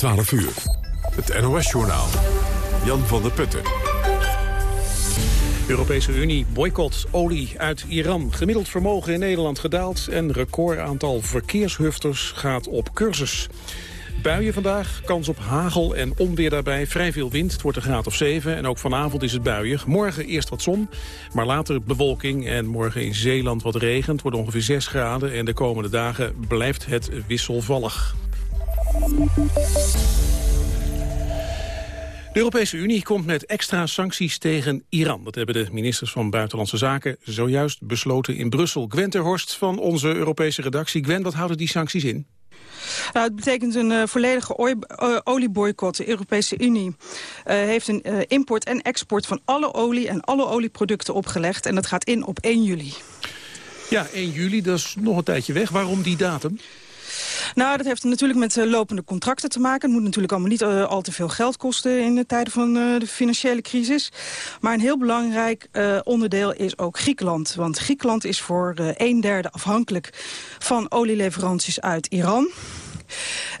12 uur. Het NOS-journaal. Jan van der Putten. Europese Unie boycott olie uit Iran. Gemiddeld vermogen in Nederland gedaald... en recordaantal verkeershufters gaat op cursus. Buien vandaag, kans op hagel en onweer daarbij. Vrij veel wind, het wordt een graad of 7. En ook vanavond is het buien. Morgen eerst wat zon, maar later bewolking. En morgen in Zeeland wat regent, wordt ongeveer 6 graden. En de komende dagen blijft het wisselvallig. De Europese Unie komt met extra sancties tegen Iran. Dat hebben de ministers van Buitenlandse Zaken zojuist besloten in Brussel. Gwen Terhorst van onze Europese redactie. Gwen, wat houden die sancties in? Nou, het betekent een uh, volledige uh, olieboycott. De Europese Unie uh, heeft een import en export van alle olie en alle olieproducten opgelegd. En dat gaat in op 1 juli. Ja, 1 juli, dat is nog een tijdje weg. Waarom die datum? Nou, dat heeft natuurlijk met uh, lopende contracten te maken. Het moet natuurlijk allemaal niet uh, al te veel geld kosten in de tijden van uh, de financiële crisis. Maar een heel belangrijk onderdeel is ook Griekenland. Want Griekenland is voor een derde afhankelijk van olieleveranties uit Iran.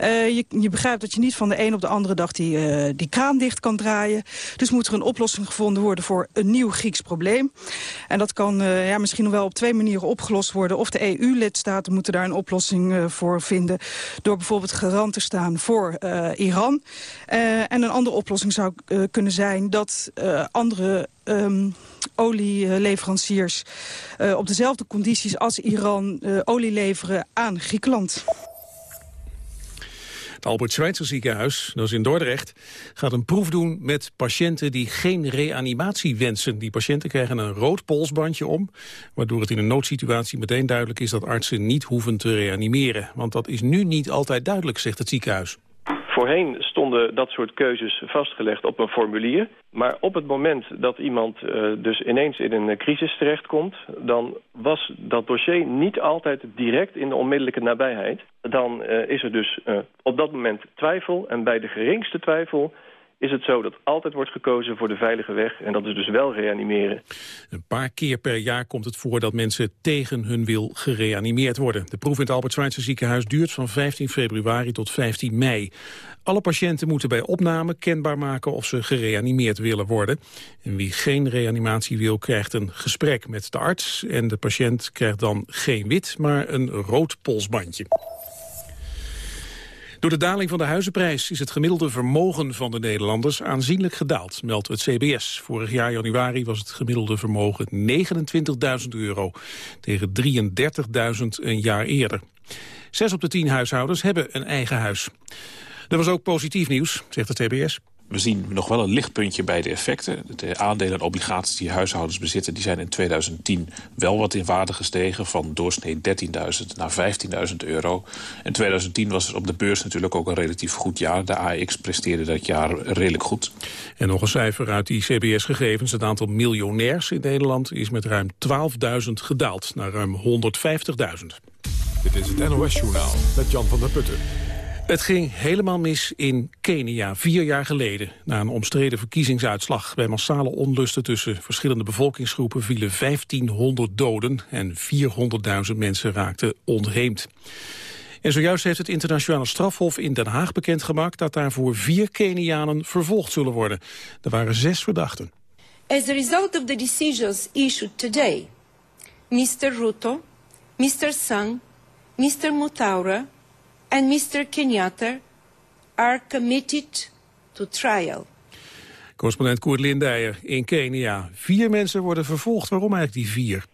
Uh, je, je, begrijpt dat je niet van de een op de andere dag die, uh, die kraan dicht kan draaien. Dus moet er een oplossing gevonden worden voor een nieuw Grieks probleem. En dat kan uh, ja, misschien wel op twee manieren opgelost worden. Of de EU-lidstaten moeten daar een oplossing voor vinden... door bijvoorbeeld garant te staan voor Iran. en een andere oplossing zou kunnen zijn dat andere... Um, olieleveranciers op dezelfde condities als Iran olie leveren aan Griekenland. Het Albert Schweitzer ziekenhuis, dat is in Dordrecht, gaat een proef doen met patiënten die geen reanimatie wensen. Die patiënten krijgen een rood polsbandje om, waardoor het in een noodsituatie meteen duidelijk is dat artsen niet hoeven te reanimeren. Want dat is nu niet altijd duidelijk, zegt het ziekenhuis. Voorheen stonden dat soort keuzes vastgelegd op een formulier. Maar op het moment dat iemand uh, dus ineens in een crisis terechtkomt... dan was dat dossier niet altijd direct in de onmiddellijke nabijheid. Dan uh, is er dus uh, op dat moment twijfel. En bij de geringste twijfel is het zo dat altijd wordt gekozen voor de veilige weg. En dat is dus wel reanimeren. Een paar keer per jaar komt het voor dat mensen tegen hun wil gereanimeerd worden. De proef in het Albert Schweitzer ziekenhuis duurt van 15 februari tot 15 mei. Alle patiënten moeten bij opname kenbaar maken of ze gereanimeerd willen worden. En wie geen reanimatie wil, krijgt een gesprek met de arts. En de patiënt krijgt dan geen wit, maar een rood polsbandje. Door de daling van de huizenprijs is het gemiddelde vermogen van de Nederlanders aanzienlijk gedaald, meldt het CBS. Vorig jaar januari was het gemiddelde vermogen 29.000 euro, tegen 33.000 een jaar eerder. Zes op de tien huishoudens hebben een eigen huis. Er was ook positief nieuws, zegt het CBS. We zien nog wel een lichtpuntje bij de effecten. De aandelen en obligaties die huishoudens bezitten... die zijn in 2010 wel wat in waarde gestegen... van doorsnee 13.000 naar 15.000 euro. In 2010 was het op de beurs natuurlijk ook een relatief goed jaar. De AX presteerde dat jaar redelijk goed. En nog een cijfer uit die CBS-gegevens. Het aantal miljonairs in Nederland is met ruim 12.000 gedaald... naar ruim 150.000. Dit is het NOS-journaal met Jan van der Putten. Het ging helemaal mis in Kenia, vier jaar geleden. Na een omstreden verkiezingsuitslag bij massale onlusten tussen verschillende bevolkingsgroepen vielen 1500 doden en 400.000 mensen raakten ontheemd. En zojuist heeft het internationale strafhof in Den Haag bekendgemaakt dat daarvoor vier Kenianen vervolgd zullen worden. Er waren zes verdachten. As a result of the decisions issued today, Mr. Ruto, Mr. Sang, Mr. Mutaura and Mr. Kenyatta are committed to trial. Correspondent Koert Lindijer in Kenia. Vier mensen worden vervolgd. Waarom eigenlijk die vier?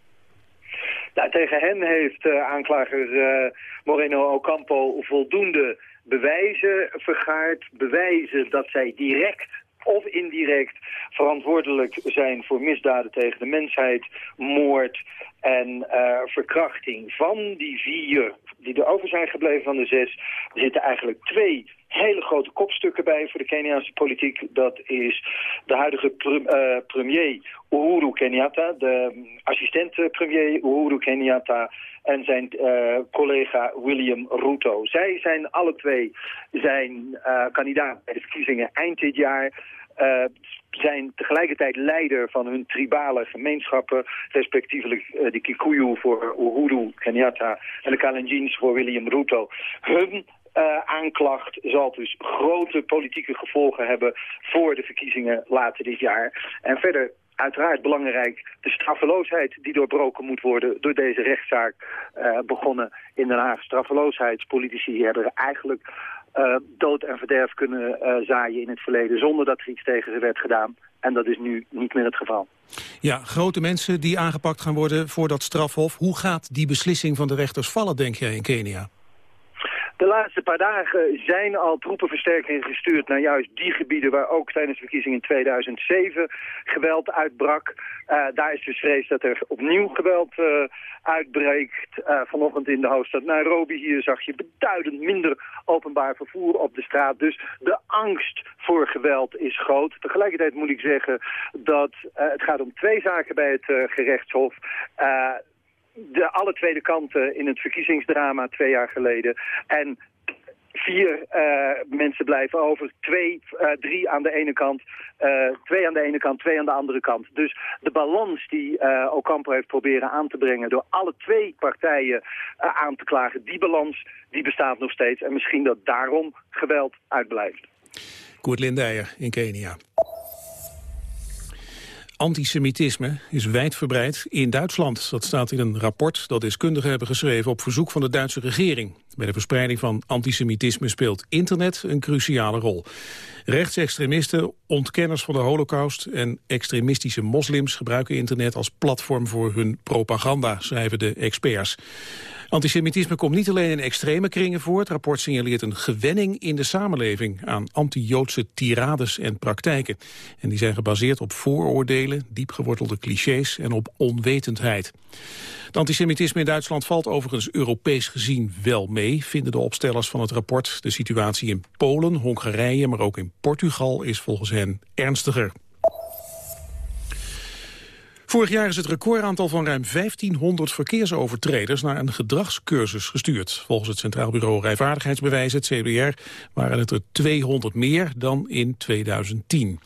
Nou, tegen hen heeft uh, aanklager uh, Moreno Ocampo voldoende bewijzen vergaard. Bewijzen dat zij direct of indirect verantwoordelijk zijn voor misdaden tegen de mensheid, moord en uh, verkrachting. Van die vier die er over zijn gebleven van de zes, zitten eigenlijk twee hele grote kopstukken bij voor de Keniaanse politiek. Dat is de huidige uh, premier Uhuru Kenyatta, de assistent-premier Uhuru Kenyatta en zijn uh, collega William Ruto. Zij zijn alle twee zijn kandidaat bij de verkiezingen eind dit jaar. Uh, zijn tegelijkertijd leider van hun tribale gemeenschappen, respectievelijk uh, de Kikuyu voor Uhuru Kenyatta en de Kalenjins voor William Ruto. Hun aanklacht zal dus grote politieke gevolgen hebben voor de verkiezingen later dit jaar. En verder uiteraard belangrijk de straffeloosheid die doorbroken moet worden door deze rechtszaak uh, begonnen in Den Haag. Straffeloosheidspolitici hebben eigenlijk uh, dood en verderf kunnen uh, zaaien in het verleden zonder dat er iets tegen ze werd gedaan. En dat is nu niet meer het geval. Ja, grote mensen die aangepakt gaan worden voor dat strafhof. Hoe gaat die beslissing van de rechters vallen, denk jij, in Kenia? De laatste paar dagen zijn al troepenversterkingen gestuurd naar juist die gebieden waar ook tijdens de verkiezingen in 2007 geweld uitbrak. Uh, daar is dus vrees dat er opnieuw geweld uh, uitbreekt. Uh, vanochtend in de hoofdstad Nairobi hier zag je beduidend minder openbaar vervoer op de straat. Dus de angst voor geweld is groot. Tegelijkertijd moet ik zeggen dat het gaat om twee zaken bij het gerechtshof de alle tweede kanten in het verkiezingsdrama twee jaar geleden. En vier uh, mensen blijven over. Twee, uh, drie aan de ene kant, uh, twee aan de ene kant, twee aan de andere kant. Dus de balans die Ocampo heeft proberen aan te brengen... door alle twee partijen aan te klagen, die balans die bestaat nog steeds. En misschien dat daarom geweld uitblijft. Koert Lindijer in Kenia. Antisemitisme is wijdverbreid in Duitsland. Dat staat in een rapport dat deskundigen hebben geschreven op verzoek van de Duitse regering. Bij de verspreiding van antisemitisme speelt internet een cruciale rol. Rechtsextremisten, ontkenners van de holocaust en extremistische moslims gebruiken internet als platform voor hun propaganda, schrijven de experts. Antisemitisme komt niet alleen in extreme kringen voor. Het rapport signaleert een gewenning in de samenleving aan anti-Joodse tirades en praktijken. En die zijn gebaseerd op vooroordelen, diepgewortelde clichés en op onwetendheid. Het antisemitisme in Duitsland valt overigens Europees gezien wel mee, vinden de opstellers van het rapport. De situatie in Polen, Hongarije, maar ook in Portugal is volgens hen ernstiger. Vorig jaar is het recordaantal van ruim 1500 verkeersovertreders naar een gedragscursus gestuurd. Volgens het Centraal Bureau Rijvaardigheidsbewijs, het CBR, waren het er 200 meer dan in 2010.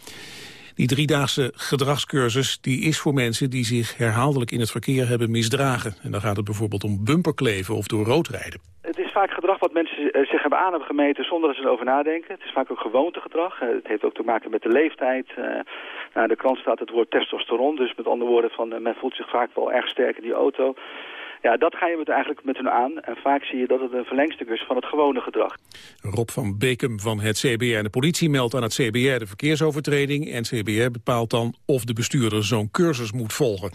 Die driedaagse gedragscursus die is voor mensen die zich herhaaldelijk in het verkeer hebben misdragen. En dan gaat het bijvoorbeeld om bumperkleven of door rood rijden. Het is vaak gedrag wat mensen eh, zich hebben aan hebben gemeten zonder dat ze erover nadenken. Het is vaak ook gewoontegedrag. Eh, het heeft ook te maken met de leeftijd. Nou, de krant staat het woord testosteron. Dus met andere woorden, van, men voelt zich vaak wel erg sterk in die auto. Ja, dat ga je met eigenlijk met hun aan. En vaak zie je dat het een verlengstuk is van het gewone gedrag. Rob van Bekem van het CBR. En de politie meldt aan het CBR de verkeersovertreding. En CBR bepaalt dan of de bestuurder zo'n cursus moet volgen.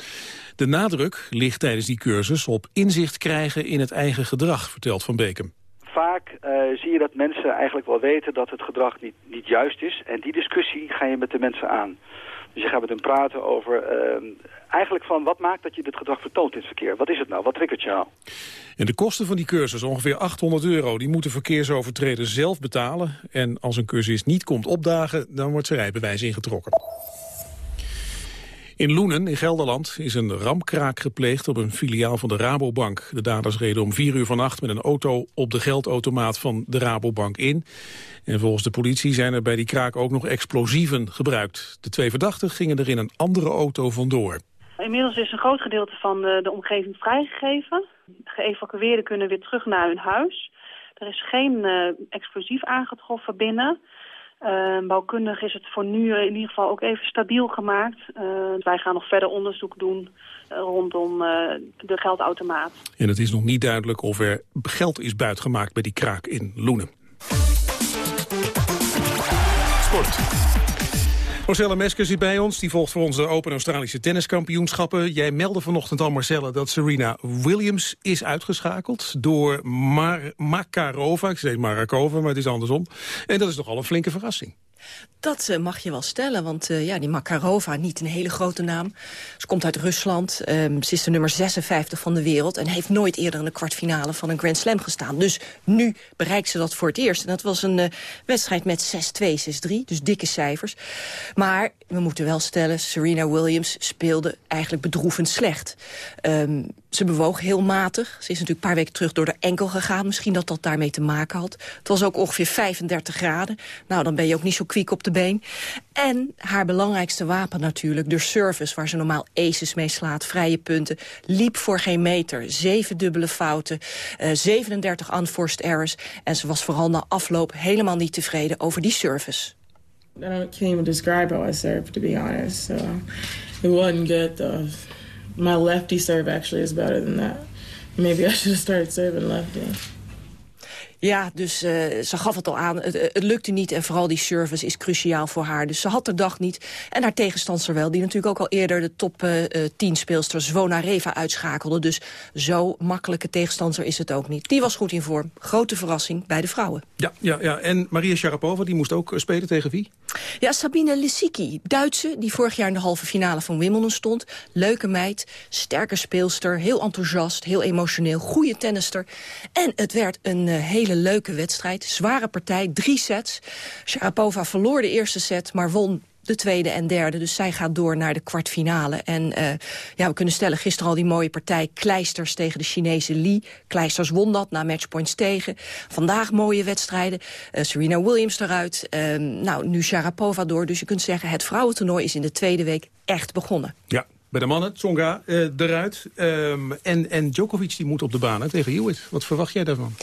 De nadruk ligt tijdens die cursus op inzicht krijgen in het eigen gedrag, vertelt Van Bekem vaak uh, zie je dat mensen eigenlijk wel weten dat het gedrag niet, niet juist is. En die discussie ga je met de mensen aan. Dus je gaat met hen praten over uh, eigenlijk van wat maakt dat je dit gedrag vertoont in het verkeer. Wat is het nou? Wat triggert jou? En de kosten van die cursus, ongeveer 800 euro, die moeten verkeersovertreders zelf betalen. En als een cursus niet komt opdagen, dan wordt zijn rijbewijs ingetrokken. In Loenen, in Gelderland, is een ramkraak gepleegd op een filiaal van de Rabobank. De daders reden om vier uur vannacht met een auto op de geldautomaat van de Rabobank in. En volgens de politie zijn er bij die kraak ook nog explosieven gebruikt. De twee verdachten gingen er in een andere auto vandoor. Inmiddels is een groot gedeelte van de, de omgeving vrijgegeven. Geëvacueerden kunnen weer terug naar hun huis. Er is geen uh, explosief aangetroffen binnen. Uh, bouwkundig is het voor nu in ieder geval ook even stabiel gemaakt. Uh, wij gaan nog verder onderzoek doen uh, rondom de geldautomaat. En het is nog niet duidelijk of er geld is buitgemaakt bij die kraak in Loenen. Sport. Marcella Mesker zit bij ons. Die volgt voor ons de Open Australische tenniskampioenschappen. Jij meldde vanochtend al, Marcella, dat Serena Williams is uitgeschakeld door Mar Makarova. Ik zei Marakova, maar het is andersom. En dat is nogal een flinke verrassing. Dat uh, mag je wel stellen, want uh, ja, die Makarova, niet een hele grote naam. Ze komt uit Rusland, um, ze is de nummer 56 van de wereld... en heeft nooit eerder in de kwartfinale van een Grand Slam gestaan. Dus nu bereikt ze dat voor het eerst. En dat was een uh, wedstrijd met 6-2, 6-3, dus dikke cijfers. Maar we moeten wel stellen, Serena Williams speelde eigenlijk bedroevend slecht. Um, ze bewoog heel matig. Ze is natuurlijk een paar weken terug door de enkel gegaan. Misschien dat dat daarmee te maken had. Het was ook ongeveer 35 graden. Nou, dan ben je ook niet zo kwiek op de been. En haar belangrijkste wapen natuurlijk, de service... waar ze normaal aces mee slaat, vrije punten. Liep voor geen meter, zeven dubbele fouten, uh, 37 unforced errors. En ze was vooral na afloop helemaal niet tevreden over die service. I can't even describe how I serve, to be honest. So it wasn't good. Though. My lefty serve actually is better than that. Maybe I should have started serving lefty. Ja, dus uh, ze gaf het al aan. Het, het, lukte niet en vooral die service is cruciaal voor haar. Dus ze had de dag niet. En haar tegenstander wel, die natuurlijk ook al eerder de top uh, 10 speelster Zwona Reva uitschakelde. Dus zo makkelijke tegenstander is het ook niet. Die was goed in vorm. Grote verrassing bij de vrouwen. Ja, ja, ja. en Maria Sharapova, die moest ook spelen tegen wie? Ja, Sabine Lisicki, Duitse, die vorig jaar in de halve finale van Wimbledon stond. Leuke meid, sterke speelster, heel enthousiast, heel emotioneel, goede tennister. En het werd een uh, hele leuke wedstrijd. Zware partij, drie sets. Sharapova verloor de eerste set, maar won de tweede en derde. Dus zij gaat door naar de kwartfinale. En uh, ja, we kunnen stellen, gisteren al die mooie partij Kleisters tegen de Chinese Li. Kleisters won dat na matchpoints tegen. Vandaag mooie wedstrijden. Uh, Serena Williams eruit. Uh, nou, nu Sharapova door. Dus je kunt zeggen, het vrouwentoernooi is in de tweede week echt begonnen. Ja, bij de mannen, Tsonga uh, eruit. Um, en, en Djokovic die moet op de baan tegen Hewitt. Wat verwacht jij daarvan?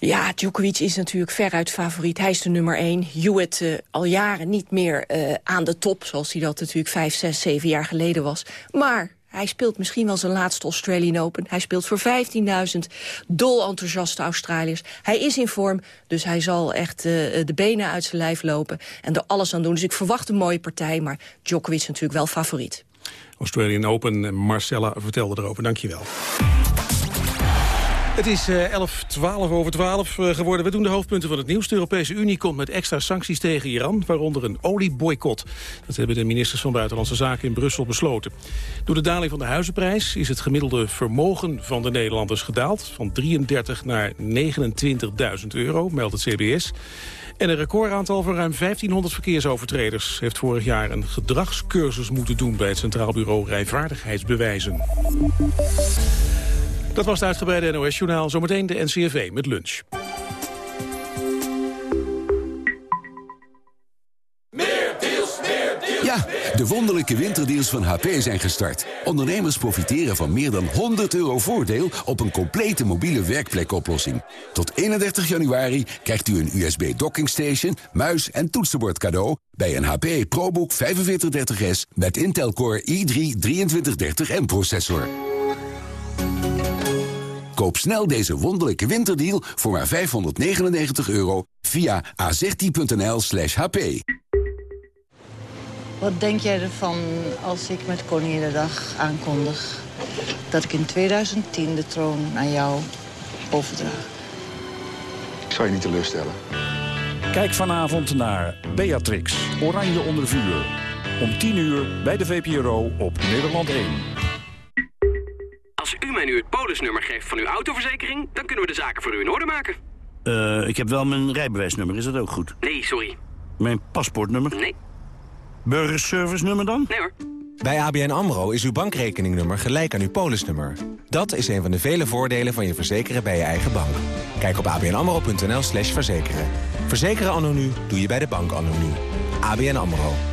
Ja, Djokovic is natuurlijk veruit favoriet. Hij is de nummer één. Hewitt uh, al jaren niet meer uh, aan de top, zoals hij dat natuurlijk vijf, zes, zeven jaar geleden was. Maar hij speelt misschien wel zijn laatste Australian Open. Hij speelt voor 15.000 dol enthousiaste Australiërs. Hij is in vorm, dus hij zal echt uh, de benen uit zijn lijf lopen... en er alles aan doen. Dus ik verwacht een mooie partij, maar Djokovic is natuurlijk wel favoriet. Australian Open, Marcella vertelde erover. Dank je wel. Het is uh, 11, 12 over 12 uh, geworden. We doen de hoofdpunten van het nieuws. De Europese Unie komt met extra sancties tegen Iran, waaronder een olieboycott. Dat hebben de ministers van Buitenlandse Zaken in Brussel besloten. Door de daling van de huizenprijs is het gemiddelde vermogen van de Nederlanders gedaald. Van 33 naar 29.000 euro, meldt het CBS. En een recordaantal van ruim 1500 verkeersovertreders... heeft vorig jaar een gedragscursus moeten doen... bij het Centraal Bureau Rijvaardigheidsbewijzen. Dat was het uitgebreide NOS-journaal. Zometeen de NCRV met lunch. Meer deals, meer deals. Ja, de wonderlijke winterdeals van HP zijn gestart. Ondernemers profiteren van meer dan 100 euro voordeel... op een complete mobiele werkplekoplossing. Tot 31 januari krijgt u een USB dockingstation, muis en toetsenbord cadeau... bij een HP ProBook 4530S met Intel Core i3 2330M processor. Koop snel deze wonderlijke winterdeal voor maar 599 euro via a16.nl slash hp. Wat denk jij ervan als ik met Koninginnedag aankondig... dat ik in 2010 de troon aan jou overdraag? Ik zal je niet teleurstellen. Kijk vanavond naar Beatrix, Oranje onder vuur. Om 10 uur bij de VPRO op Nederland 1. Als u mij nu het polisnummer geeft van uw autoverzekering... dan kunnen we de zaken voor u in orde maken. Uh, ik heb wel mijn rijbewijsnummer, is dat ook goed? Nee, sorry. Mijn paspoortnummer? Nee. Burgerservice nummer dan? Nee hoor. Bij ABN AMRO is uw bankrekeningnummer gelijk aan uw polisnummer. Dat is een van de vele voordelen van je verzekeren bij je eigen bank. Kijk op abnamro.nl slash verzekeren. Verzekeren anno nu doe je bij de bank anno nu. ABN AMRO.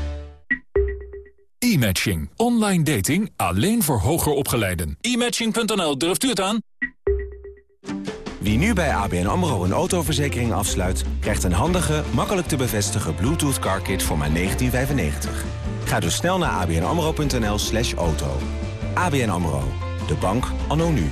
E-matching. Online dating alleen voor hoger opgeleiden. E-matching.nl, durft u het aan? Wie nu bij ABN AMRO een autoverzekering afsluit... krijgt een handige, makkelijk te bevestigen Bluetooth car kit voor maar 1995. Ga dus snel naar abnamro.nl slash auto. ABN AMRO. De bank anno nu.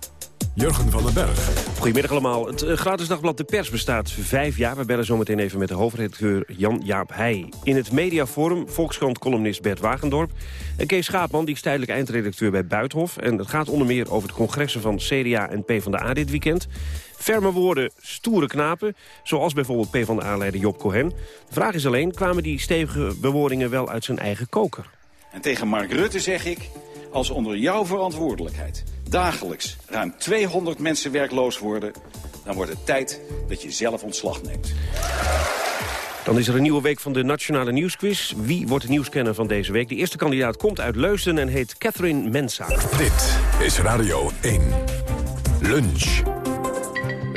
Jurgen van den Berg. Goedemiddag allemaal. Het uh, gratis dagblad De Pers bestaat vijf jaar. We bellen zometeen even met de hoofdredacteur Jan-Jaap Heij. In het mediaforum Volkskrant-columnist Bert Wagendorp. En Kees Schaapman, die is tijdelijk eindredacteur bij Buitenhof. En het gaat onder meer over de congressen van CDA en PvdA dit weekend. Ferme woorden, stoere knapen, zoals bijvoorbeeld PvdA-leider Job Cohen. De vraag is alleen, kwamen die stevige bewoordingen wel uit zijn eigen koker? En tegen Mark Rutte zeg ik, als onder jouw verantwoordelijkheid dagelijks ruim 200 mensen werkloos worden... dan wordt het tijd dat je zelf ontslag neemt. Dan is er een nieuwe week van de Nationale Nieuwsquiz. Wie wordt de nieuwskenner van deze week? De eerste kandidaat komt uit Leusden en heet Catherine Mensa. Dit is Radio 1. Lunch.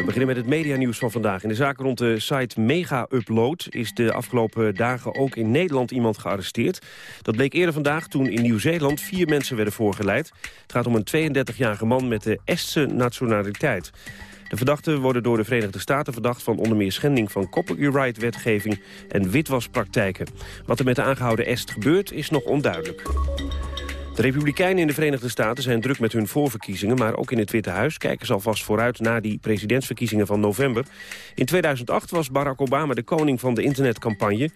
We beginnen met het medianieuws van vandaag. In de zaak rond de site Mega Upload is de afgelopen dagen ook in Nederland iemand gearresteerd. Dat bleek eerder vandaag toen in Nieuw-Zeeland vier mensen werden voorgeleid. Het gaat om een 32-jarige man met de Estse nationaliteit. De verdachten worden door de Verenigde Staten verdacht van onder meer schending van copyright-wetgeving en witwaspraktijken. Wat er met de aangehouden Est gebeurt is nog onduidelijk. De Republikeinen in de Verenigde Staten zijn druk met hun voorverkiezingen... maar ook in het Witte Huis kijken ze alvast vooruit naar die presidentsverkiezingen van november. In 2008 was Barack Obama de koning van de internetcampagne...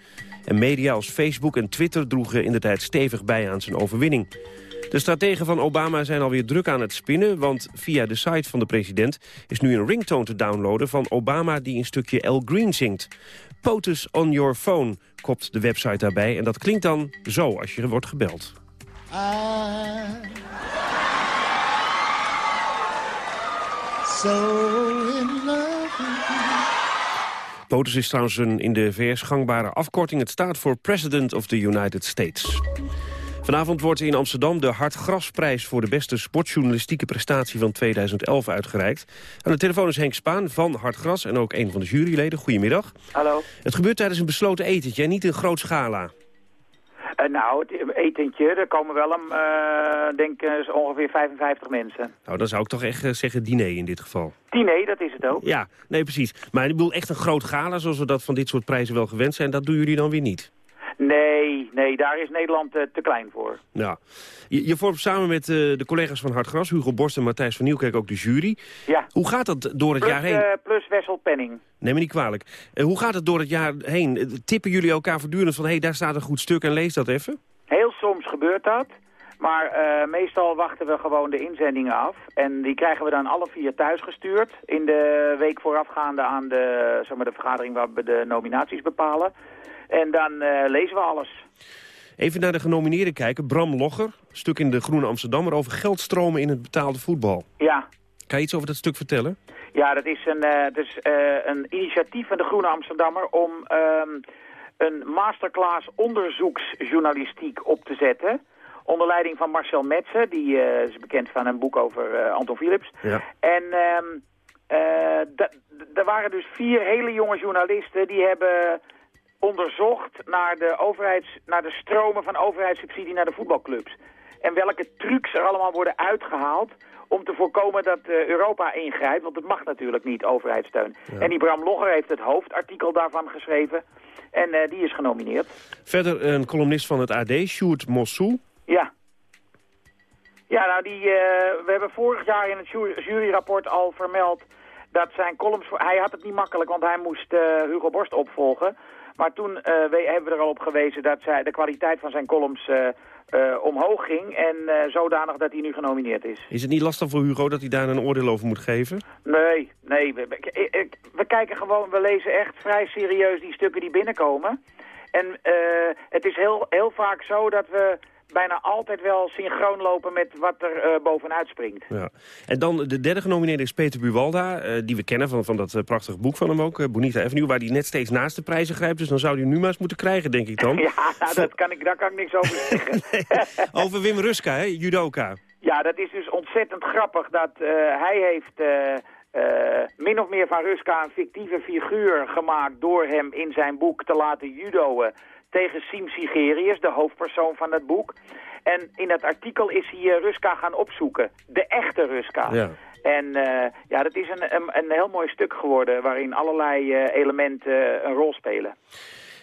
en media als Facebook en Twitter droegen in de tijd stevig bij aan zijn overwinning. De strategen van Obama zijn alweer druk aan het spinnen... want via de site van de president is nu een ringtone te downloaden... van Obama die een stukje El Green zingt. POTUS on your phone, kopt de website daarbij. En dat klinkt dan zo als je wordt gebeld. I so in love with you. POTUS is trouwens een in de VS gangbare afkorting. Het staat voor President of the United States. Vanavond wordt in Amsterdam de Hartgrasprijs voor de beste sportjournalistieke prestatie van 2011 uitgereikt. Aan de telefoon is Henk Spaan van Hartgras en ook een van de juryleden. Goedemiddag. Hallo. Het gebeurt tijdens een besloten etentje en niet een groot schala. Uh, nou, het etentje, er komen wel een, uh, denk uh, ongeveer 55 mensen. Nou, dan zou ik toch echt zeggen diner in dit geval. Diner, dat is het ook. Ja, nee, precies. Maar ik bedoel echt een groot gala, zoals we dat van dit soort prijzen wel gewend zijn, dat doen jullie dan weer niet. Nee, nee, daar is Nederland uh, te klein voor. Ja. Je, je vormt samen met uh, de collega's van Hartgras, Hugo Borst en Matthijs van Nieuwkerk ook de jury. Ja. Hoe gaat dat door het plus, jaar heen? Uh, plus Wessel Penning. Neem me niet kwalijk. hoe gaat het door het jaar heen? Tippen jullie elkaar voortdurend van, hé, hey, daar staat een goed stuk en lees dat even? Heel soms gebeurt dat. Maar meestal wachten we gewoon de inzendingen af. En die krijgen we dan alle vier thuis gestuurd. In de week voorafgaande aan de, zeg maar, de vergadering waar we de nominaties bepalen. En dan uh, lezen we alles. Even naar de genomineerden kijken. Bram Logger, stuk in de Groene Amsterdammer... over geldstromen in het betaalde voetbal. Ja. Kan je iets over dat stuk vertellen? Ja, dat is een, uh, uh, een initiatief van de Groene Amsterdammer... om um, een masterclass onderzoeksjournalistiek op te zetten... onder leiding van Marcel Metsen. Die is bekend van een boek over Anton Philips. Ja. En... Um, er waren dus vier hele jonge journalisten... die hebben onderzocht naar de, overheids, naar de stromen van overheidssubsidie naar de voetbalclubs. En welke trucs er allemaal worden uitgehaald om te voorkomen dat uh, Europa ingrijpt. Want het mag natuurlijk niet, overheidssteun. Ja. En die Bram Logger heeft het hoofdartikel daarvan geschreven. En uh, die is genomineerd. Verder een columnist van het AD, Sjoerd Mossou. Ja. Ja, nou, die, uh, we hebben vorig jaar in het juryrapport al vermeld dat zijn columns... Hij had het niet makkelijk, want hij moest Hugo Borst opvolgen. Maar toen uh, we, hebben we er al op gewezen dat zij, de kwaliteit van zijn columns uh, uh, omhoog ging. En zodanig dat hij nu genomineerd is. Is het niet lastig voor Hugo dat hij daar een oordeel over moet geven? Nee, nee. We, we, we kijken gewoon, we lezen echt vrij serieus die stukken die binnenkomen. En het is heel, heel vaak zo dat we bijna altijd wel synchroon lopen met wat er uh, bovenuit springt. Ja. En dan de derde genomineerde is Peter Buwalda, uh, die we kennen van, van dat uh, prachtige boek van hem ook, Bonita Avenue, waar hij net steeds naast de prijzen grijpt. Dus dan zou hij nu maar eens moeten krijgen, denk ik dan. ja, nou, dat kan ik, daar kan ik niks over zeggen. nee. Over Wim Ruska, hè, judoka. Ja, dat is dus ontzettend grappig dat hij heeft... Uh, min of meer van Ruska een fictieve figuur gemaakt door hem in zijn boek te laten judoën tegen Sim Sigerius, de hoofdpersoon van het boek. En in dat artikel is hij uh, Ruska gaan opzoeken. De echte Ruska. Ja. En uh, ja, dat is een, een, een, heel mooi stuk geworden waarin allerlei uh, elementen een rol spelen.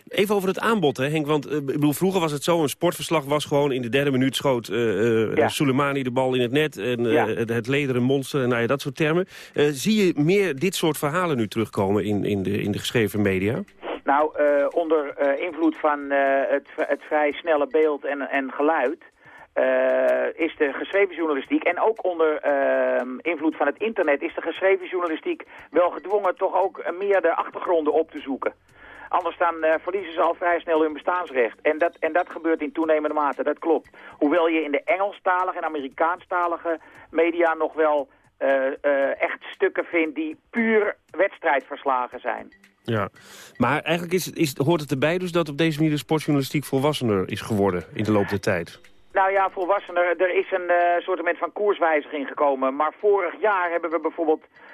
Even over het aanbod, hè, Henk. Want ik bedoel, vroeger was het zo, een sportverslag was gewoon in de derde minuut schoot uh, ja. Soleimani de bal in het net. En ja. het, het lederen monster, en nou ja, dat soort termen. zie je meer dit soort verhalen nu terugkomen in, in, de, in de geschreven media? Nou, onder invloed van het, het vrij snelle beeld en, en geluid... is de geschreven journalistiek en ook onder invloed van het internet... is de geschreven journalistiek wel gedwongen toch ook meer de achtergronden op te zoeken. Anders dan verliezen ze al vrij snel hun bestaansrecht. En dat, en dat gebeurt in toenemende mate, dat klopt. Hoewel je in de Engelstalige en Amerikaanstalige media nog wel echt stukken vindt die puur wedstrijdverslagen zijn. Ja, maar eigenlijk is, is, hoort het erbij dus dat op deze manier de sportjournalistiek volwassener is geworden in de loop der tijd. Nou ja, volwassener, er is een uh, soort van koerswijziging gekomen. Maar vorig jaar hebben we bijvoorbeeld uh,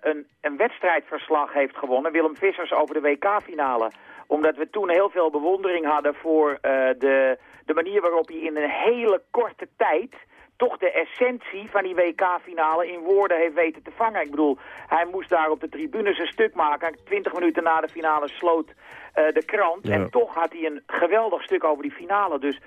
een, een wedstrijdverslag heeft gewonnen. Willem Vissers over de WK-finale. Omdat we toen heel veel bewondering hadden voor uh, de, de manier waarop hij in een hele korte tijd toch de essentie van die WK-finale in woorden heeft weten te vangen. Ik bedoel, hij moest daar op de tribunes een stuk maken. Twintig minuten na de finale sloot uh, de krant. Ja. En toch had hij een geweldig stuk over die finale. Dus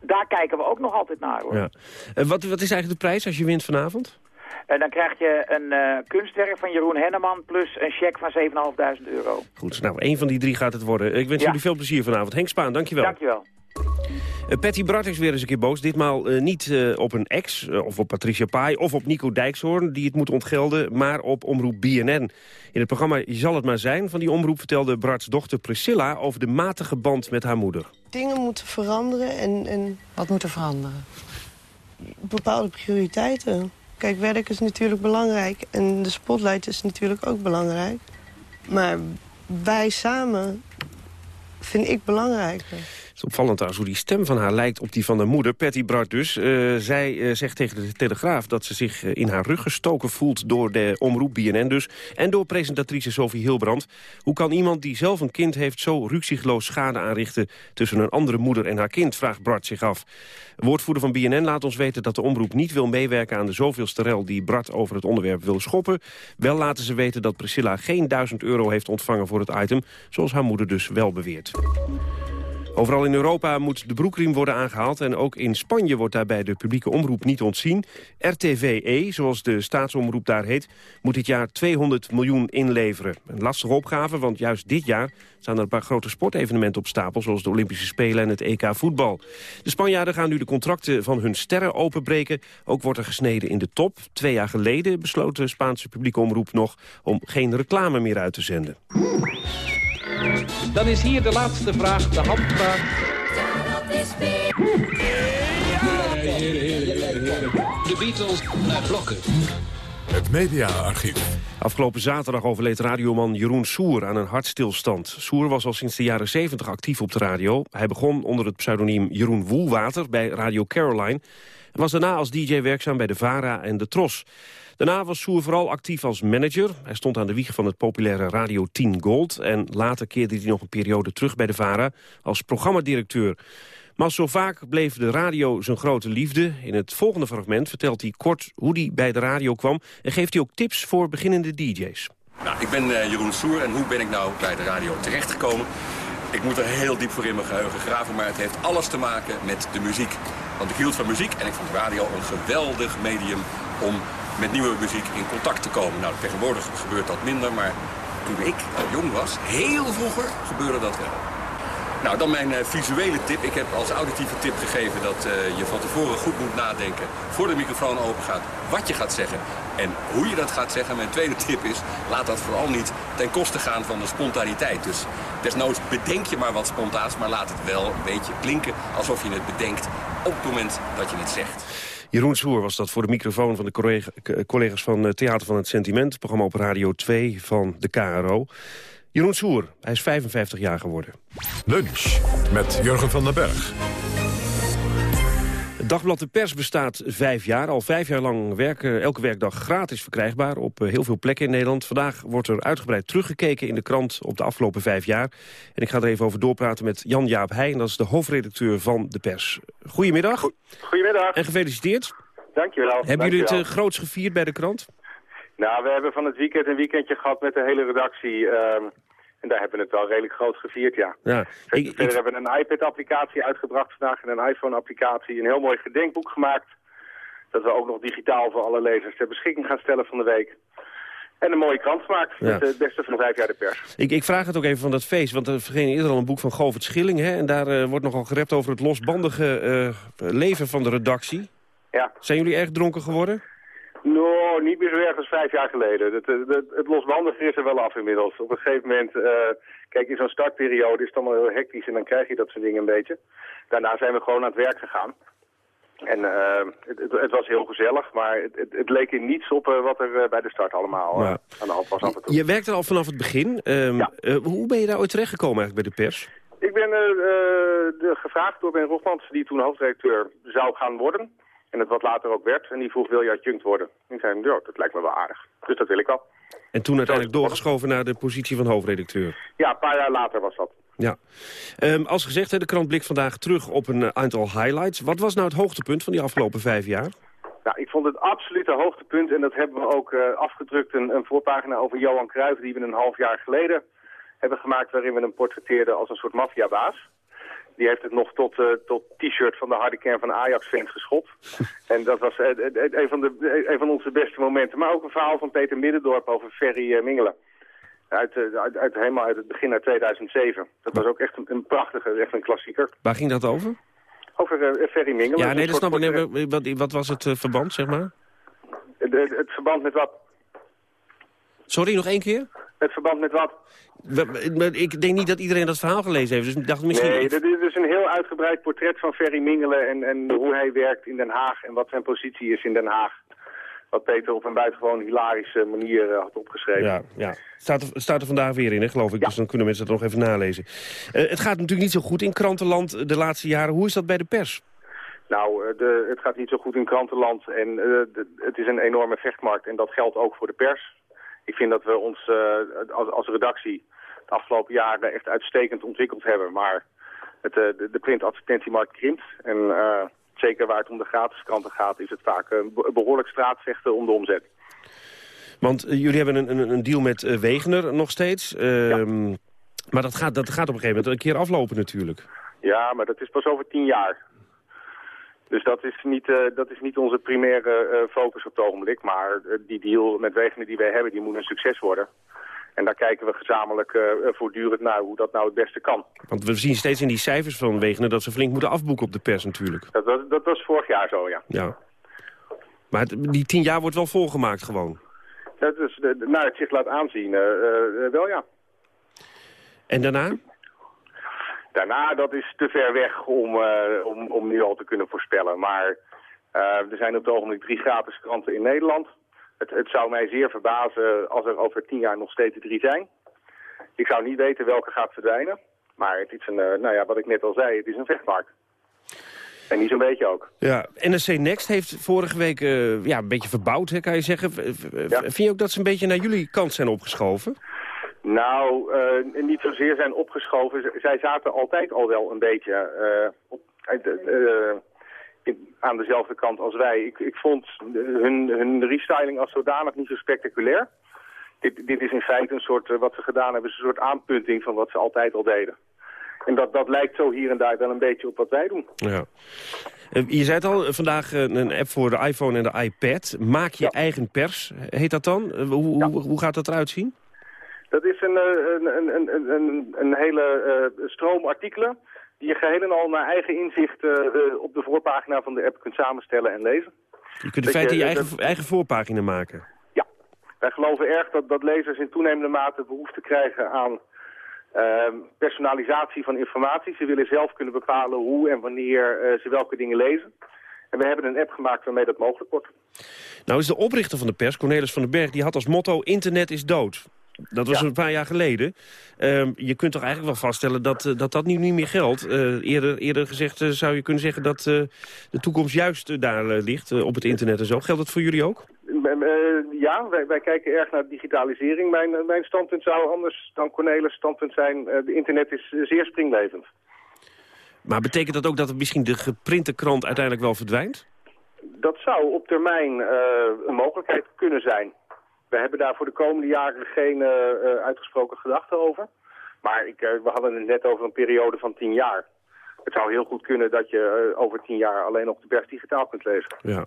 daar kijken we ook nog altijd naar. Hoor. Ja. Uh, wat, wat is eigenlijk de prijs als je wint vanavond? En dan krijg je een uh, kunstwerk van Jeroen Henneman plus een cheque van 7.500 euro. Goed, nou, één van die drie gaat het worden. Ik wens ja. jullie veel plezier vanavond. Henk Spaan, dankjewel. Dankjewel. Uh, Patty Bart is weer eens een keer boos. Ditmaal uh, niet uh, op een ex, of op Patricia Pai, of op Nico Dijkshoorn... die het moet ontgelden, maar op omroep BNN. In het programma Je zal het maar zijn van die omroep... vertelde Barts dochter Priscilla over de matige band met haar moeder. Dingen moeten veranderen en... en Wat moet er veranderen? Bepaalde prioriteiten. Kijk, werk is natuurlijk belangrijk en de spotlight is natuurlijk ook belangrijk. Maar wij samen vind ik belangrijker. Is opvallend trouwens hoe die stem van haar lijkt op die van de moeder, Patty Bart dus. Uh, zij uh, zegt tegen de Telegraaf dat ze zich uh, in haar rug gestoken voelt door de omroep BNN dus. En door presentatrice Sophie Hilbrand. Hoe kan iemand die zelf een kind heeft zo ruksigloos schade aanrichten tussen een andere moeder en haar kind, vraagt Bart zich af. Woordvoerder van BNN laat ons weten dat de omroep niet wil meewerken aan de zoveelste rel die Bart over het onderwerp wil schoppen. Wel laten ze weten dat Priscilla geen duizend euro heeft ontvangen voor het item, zoals haar moeder dus wel beweert. Overal in Europa moet de broekriem worden aangehaald... en ook in Spanje wordt daarbij de publieke omroep niet ontzien. RTVE, zoals de staatsomroep daar heet, moet dit jaar 200 miljoen inleveren. Een lastige opgave, want juist dit jaar staan er een paar grote sportevenementen op stapel... zoals de Olympische Spelen en het EK voetbal. De Spanjaarden gaan nu de contracten van hun sterren openbreken. Ook wordt er gesneden in de top. Twee jaar geleden besloot de Spaanse publieke omroep nog... om geen reclame meer uit te zenden. Dan is hier de laatste vraag, de handvraag. De Beatles naar blokken. Het mediaarchief. Afgelopen zaterdag overleed radioman Jeroen Soer aan een hartstilstand. Soer was al sinds de jaren 70 actief op de radio. Hij begon onder het pseudoniem Jeroen Woelwater bij Radio Caroline... en was daarna als DJ werkzaam bij de VARA en de Tros. Daarna was Soer vooral actief als manager. Hij stond aan de wieg van het populaire Radio 10 Gold... en later keerde hij nog een periode terug bij de VARA als programmadirecteur. Maar zo vaak bleef de radio zijn grote liefde. In het volgende fragment vertelt hij kort hoe hij bij de radio kwam... en geeft hij ook tips voor beginnende DJ's. Nou, ik ben uh, Jeroen Soer en hoe ben ik nou bij de radio terechtgekomen? Ik moet er heel diep voor in mijn geheugen graven, maar het heeft alles te maken met de muziek. Want ik hield van muziek en ik vond radio een geweldig medium om met nieuwe muziek in contact te komen. Nou, tegenwoordig gebeurt dat minder, maar toen ik jong was, heel vroeger, gebeurde dat wel. Nou, dan mijn uh, visuele tip. Ik heb als auditieve tip gegeven dat uh, je van tevoren goed moet nadenken... voor de microfoon open gaat, wat je gaat zeggen en hoe je dat gaat zeggen. Mijn tweede tip is, laat dat vooral niet ten koste gaan van de spontaniteit. Dus desnoods bedenk je maar wat spontaans, maar laat het wel een beetje klinken... alsof je het bedenkt op het moment dat je het zegt. Jeroen Soer was dat voor de microfoon van de collega's van Theater van het Sentiment... programma op Radio 2 van de KRO. Jeroen Soer, hij is 55 jaar geworden. Lunch met Jurgen van den Berg. Het dagblad De Pers bestaat vijf jaar. Al vijf jaar lang werken, elke werkdag gratis verkrijgbaar op heel veel plekken in Nederland. Vandaag wordt er uitgebreid teruggekeken in de krant op de afgelopen vijf jaar. En ik ga er even over doorpraten met Jan-Jaap Heij. En dat is de hoofdredacteur van De Pers. Goedemiddag. Goedemiddag. En gefeliciteerd. Dankjewel. Hebben jullie het uh, groots gevierd bij de krant? Nou, we hebben van het weekend een weekendje gehad met de hele redactie. Uh, en daar hebben we het wel redelijk groot gevierd, ja. ja Verder, ik, verder hebben we een iPad-applicatie uitgebracht vandaag en een iPhone-applicatie. Een heel mooi gedenkboek gemaakt. Dat we ook nog digitaal voor alle lezers ter beschikking gaan stellen van de week. En een mooie krant gemaakt ja. met het beste van de vijf jaar de pers. Ik, ik, vraag het ook even van dat feest, want er verscheen eerder al een boek van Govert Schilling. Hè, en daar uh, wordt nogal gerept over het losbandige uh, leven van de redactie. Ja. Zijn jullie erg dronken geworden? Nou, niet meer zo erg als vijf jaar geleden. Het, het, het losbandige is er wel af inmiddels. Op een gegeven moment, uh, kijk, in zo'n startperiode is het allemaal heel hectisch en dan krijg je dat soort dingen een beetje. Daarna zijn we gewoon aan het werk gegaan. En eh, het, het, het was heel gezellig, maar het, het, leek in niets op eh, wat er eh, bij de start allemaal eh, aan de hand was af en toe. Je werkt er al vanaf het begin. Ehm, eh, hoe ben je daar ooit terechtgekomen eigenlijk bij de pers? Ik ben eh, eh, de, gevraagd door Ben Rogmans, die toen hoofdredacteur zou gaan worden. En het wat later ook werd. En die vroeg, wil je adjunct worden? En ik zei, ja, dat lijkt me wel aardig. Dus dat wil ik wel. En toen uiteindelijk doorgeschoven naar de positie van hoofdredacteur. Ja, een paar jaar later was dat. Ja. Ehm, als gezegd, de krant blikt vandaag terug op een eh, aantal highlights. Wat was nou het hoogtepunt van die afgelopen vijf jaar? Nou, ik vond het absolute hoogtepunt, en dat hebben we ook eh, afgedrukt, een, een voorpagina over Johan Cruijff, die we een half jaar geleden hebben gemaakt, waarin we hem portretteerden als een soort maffiabaas. Die heeft het nog tot, eh, tot t-shirt van de harde kern van Ajax-fans geschopt. en dat was eh, eh, een, van de, een van onze beste momenten. Maar ook een verhaal van Peter Middendorp over Ferry Mingelen. Uit, uit, uit, helemaal uit het begin uit 2007. Dat was ook echt een, een prachtige, echt een klassieker. Waar ging dat over? Over Ferry Mingelen. Ja, Een nee, dat snap ik. Wat, wat was het verband, zeg maar? Het verband met wat? Sorry, nog één keer? Het verband met wat? Ik denk niet dat iedereen dat verhaal gelezen heeft, dus ik dacht misschien... Nee, dit is dus een heel uitgebreid portret van Ferry Mingelen en, en hoe hij werkt in Den Haag en wat zijn positie is in Den Haag. Wat Peter op een buitengewoon hilarische manier eh, had opgeschreven. Ja, ja. Staat, er, staat er vandaag weer in, hè, geloof ik. Dus dan kunnen mensen dat nog even nalezen. Eh, het gaat natuurlijk niet zo goed in krantenland de laatste jaren. Hoe is dat bij de pers? Nou, eh, de, het gaat niet zo goed in krantenland en eh, de- het is een enorme vechtmarkt en dat geldt ook voor de pers. Ik vind dat we ons eh, als, als redactie de afgelopen jaren echt uitstekend ontwikkeld hebben, maar het, eh, de, de printadvertentiemarkt krimpt. En eh, zeker waar het om de gratis kranten gaat, is het vaak een be- behoorlijk straatvechten om de omzet. Want jullie hebben een, een, een deal met Wegener nog steeds. Ehm, Maar dat gaat, dat gaat op een gegeven moment een keer aflopen natuurlijk. Ja, maar dat is pas over tien jaar. Dus dat is niet, eh, dat is niet onze primaire eh, focus op het ogenblik. Maar eh, die deal met Wegener die wij hebben, die moet een succes worden. En daar kijken we gezamenlijk voortdurend naar hoe dat nou het beste kan. Want we zien steeds in die cijfers van Wegener dat ze flink moeten afboeken op de pers natuurlijk. Dat, was- dat was vorig jaar zo, ja. Ja. Maar het- die tien jaar wordt wel volgemaakt gewoon. Dat is, de, naar het zich laat aanzien, wel ja. En daarna? Daarna, dat is te ver weg om, eh, om, om nu al te kunnen voorspellen. Maar eh, er zijn op het ogenblik drie gratis kranten in Nederland. Het, het zou mij zeer verbazen als er over tien jaar nog steeds drie zijn. Ik zou niet weten welke gaat verdwijnen. Maar het is een, eh, nou ja, wat ik net al zei, het is een vechtmarkt. En niet zo'n beetje ook. Ja, NSC Next heeft vorige week ja, een beetje verbouwd, hè, kan je zeggen. V- Vind je ook dat ze een beetje naar jullie kant zijn opgeschoven? Nou, eh, niet zozeer zijn opgeschoven. Zij zaten altijd al wel een beetje eh, op, eh, in- aan dezelfde kant als wij. Ik, ik vond hun, hun restyling als zodanig niet zo spectaculair. Dit, dit is in feite een soort, wat ze gedaan hebben, is een soort aanpunting van wat ze altijd al deden. En dat, dat lijkt zo hier en daar wel een beetje op wat wij doen. Ja. Je zei het al, vandaag een app voor de iPhone en de iPad. Maak je eigen pers, heet dat dan? Hoe, hoe gaat dat eruit zien? Dat is een, eh, een, een, een, een, hele eh, stroom artikelen die je geheel en al naar eigen inzicht eh, eh, op de voorpagina van de app kunt samenstellen en lezen. Je kunt in feite je eigen, dat- eigen voorpagina maken. Wij geloven erg dat, dat lezers in toenemende mate behoefte krijgen aan ehm, personalisatie van informatie. Ze willen zelf kunnen bepalen hoe en wanneer eh, ze welke dingen lezen. En we hebben een app gemaakt waarmee dat mogelijk wordt. Nou is de oprichter van de pers, Cornelis van den Berg, die had als motto internet is dood. Dat was een paar jaar geleden. Ehm, je kunt toch eigenlijk wel vaststellen dat eh, dat, dat nu niet meer geldt. Eh, eerder, eerder gezegd eh, zou je kunnen zeggen dat de toekomst juist daar ligt, op het internet en zo. Geldt dat voor jullie ook? Ja, wij, wij kijken erg naar digitalisering. Mijn, mijn standpunt zou anders dan Cornelis' standpunt zijn. de internet is zeer springlevend. Maar betekent dat ook dat misschien de geprinte krant uiteindelijk wel verdwijnt? Dat zou op termijn een mogelijkheid kunnen zijn. We hebben daar voor de komende jaren geen eh, eh, uitgesproken gedachten over. Maar ik, eh, we hadden het net over een periode van tien jaar. Het zou heel goed kunnen dat je over tien jaar alleen nog de pers digitaal kunt lezen. Ja.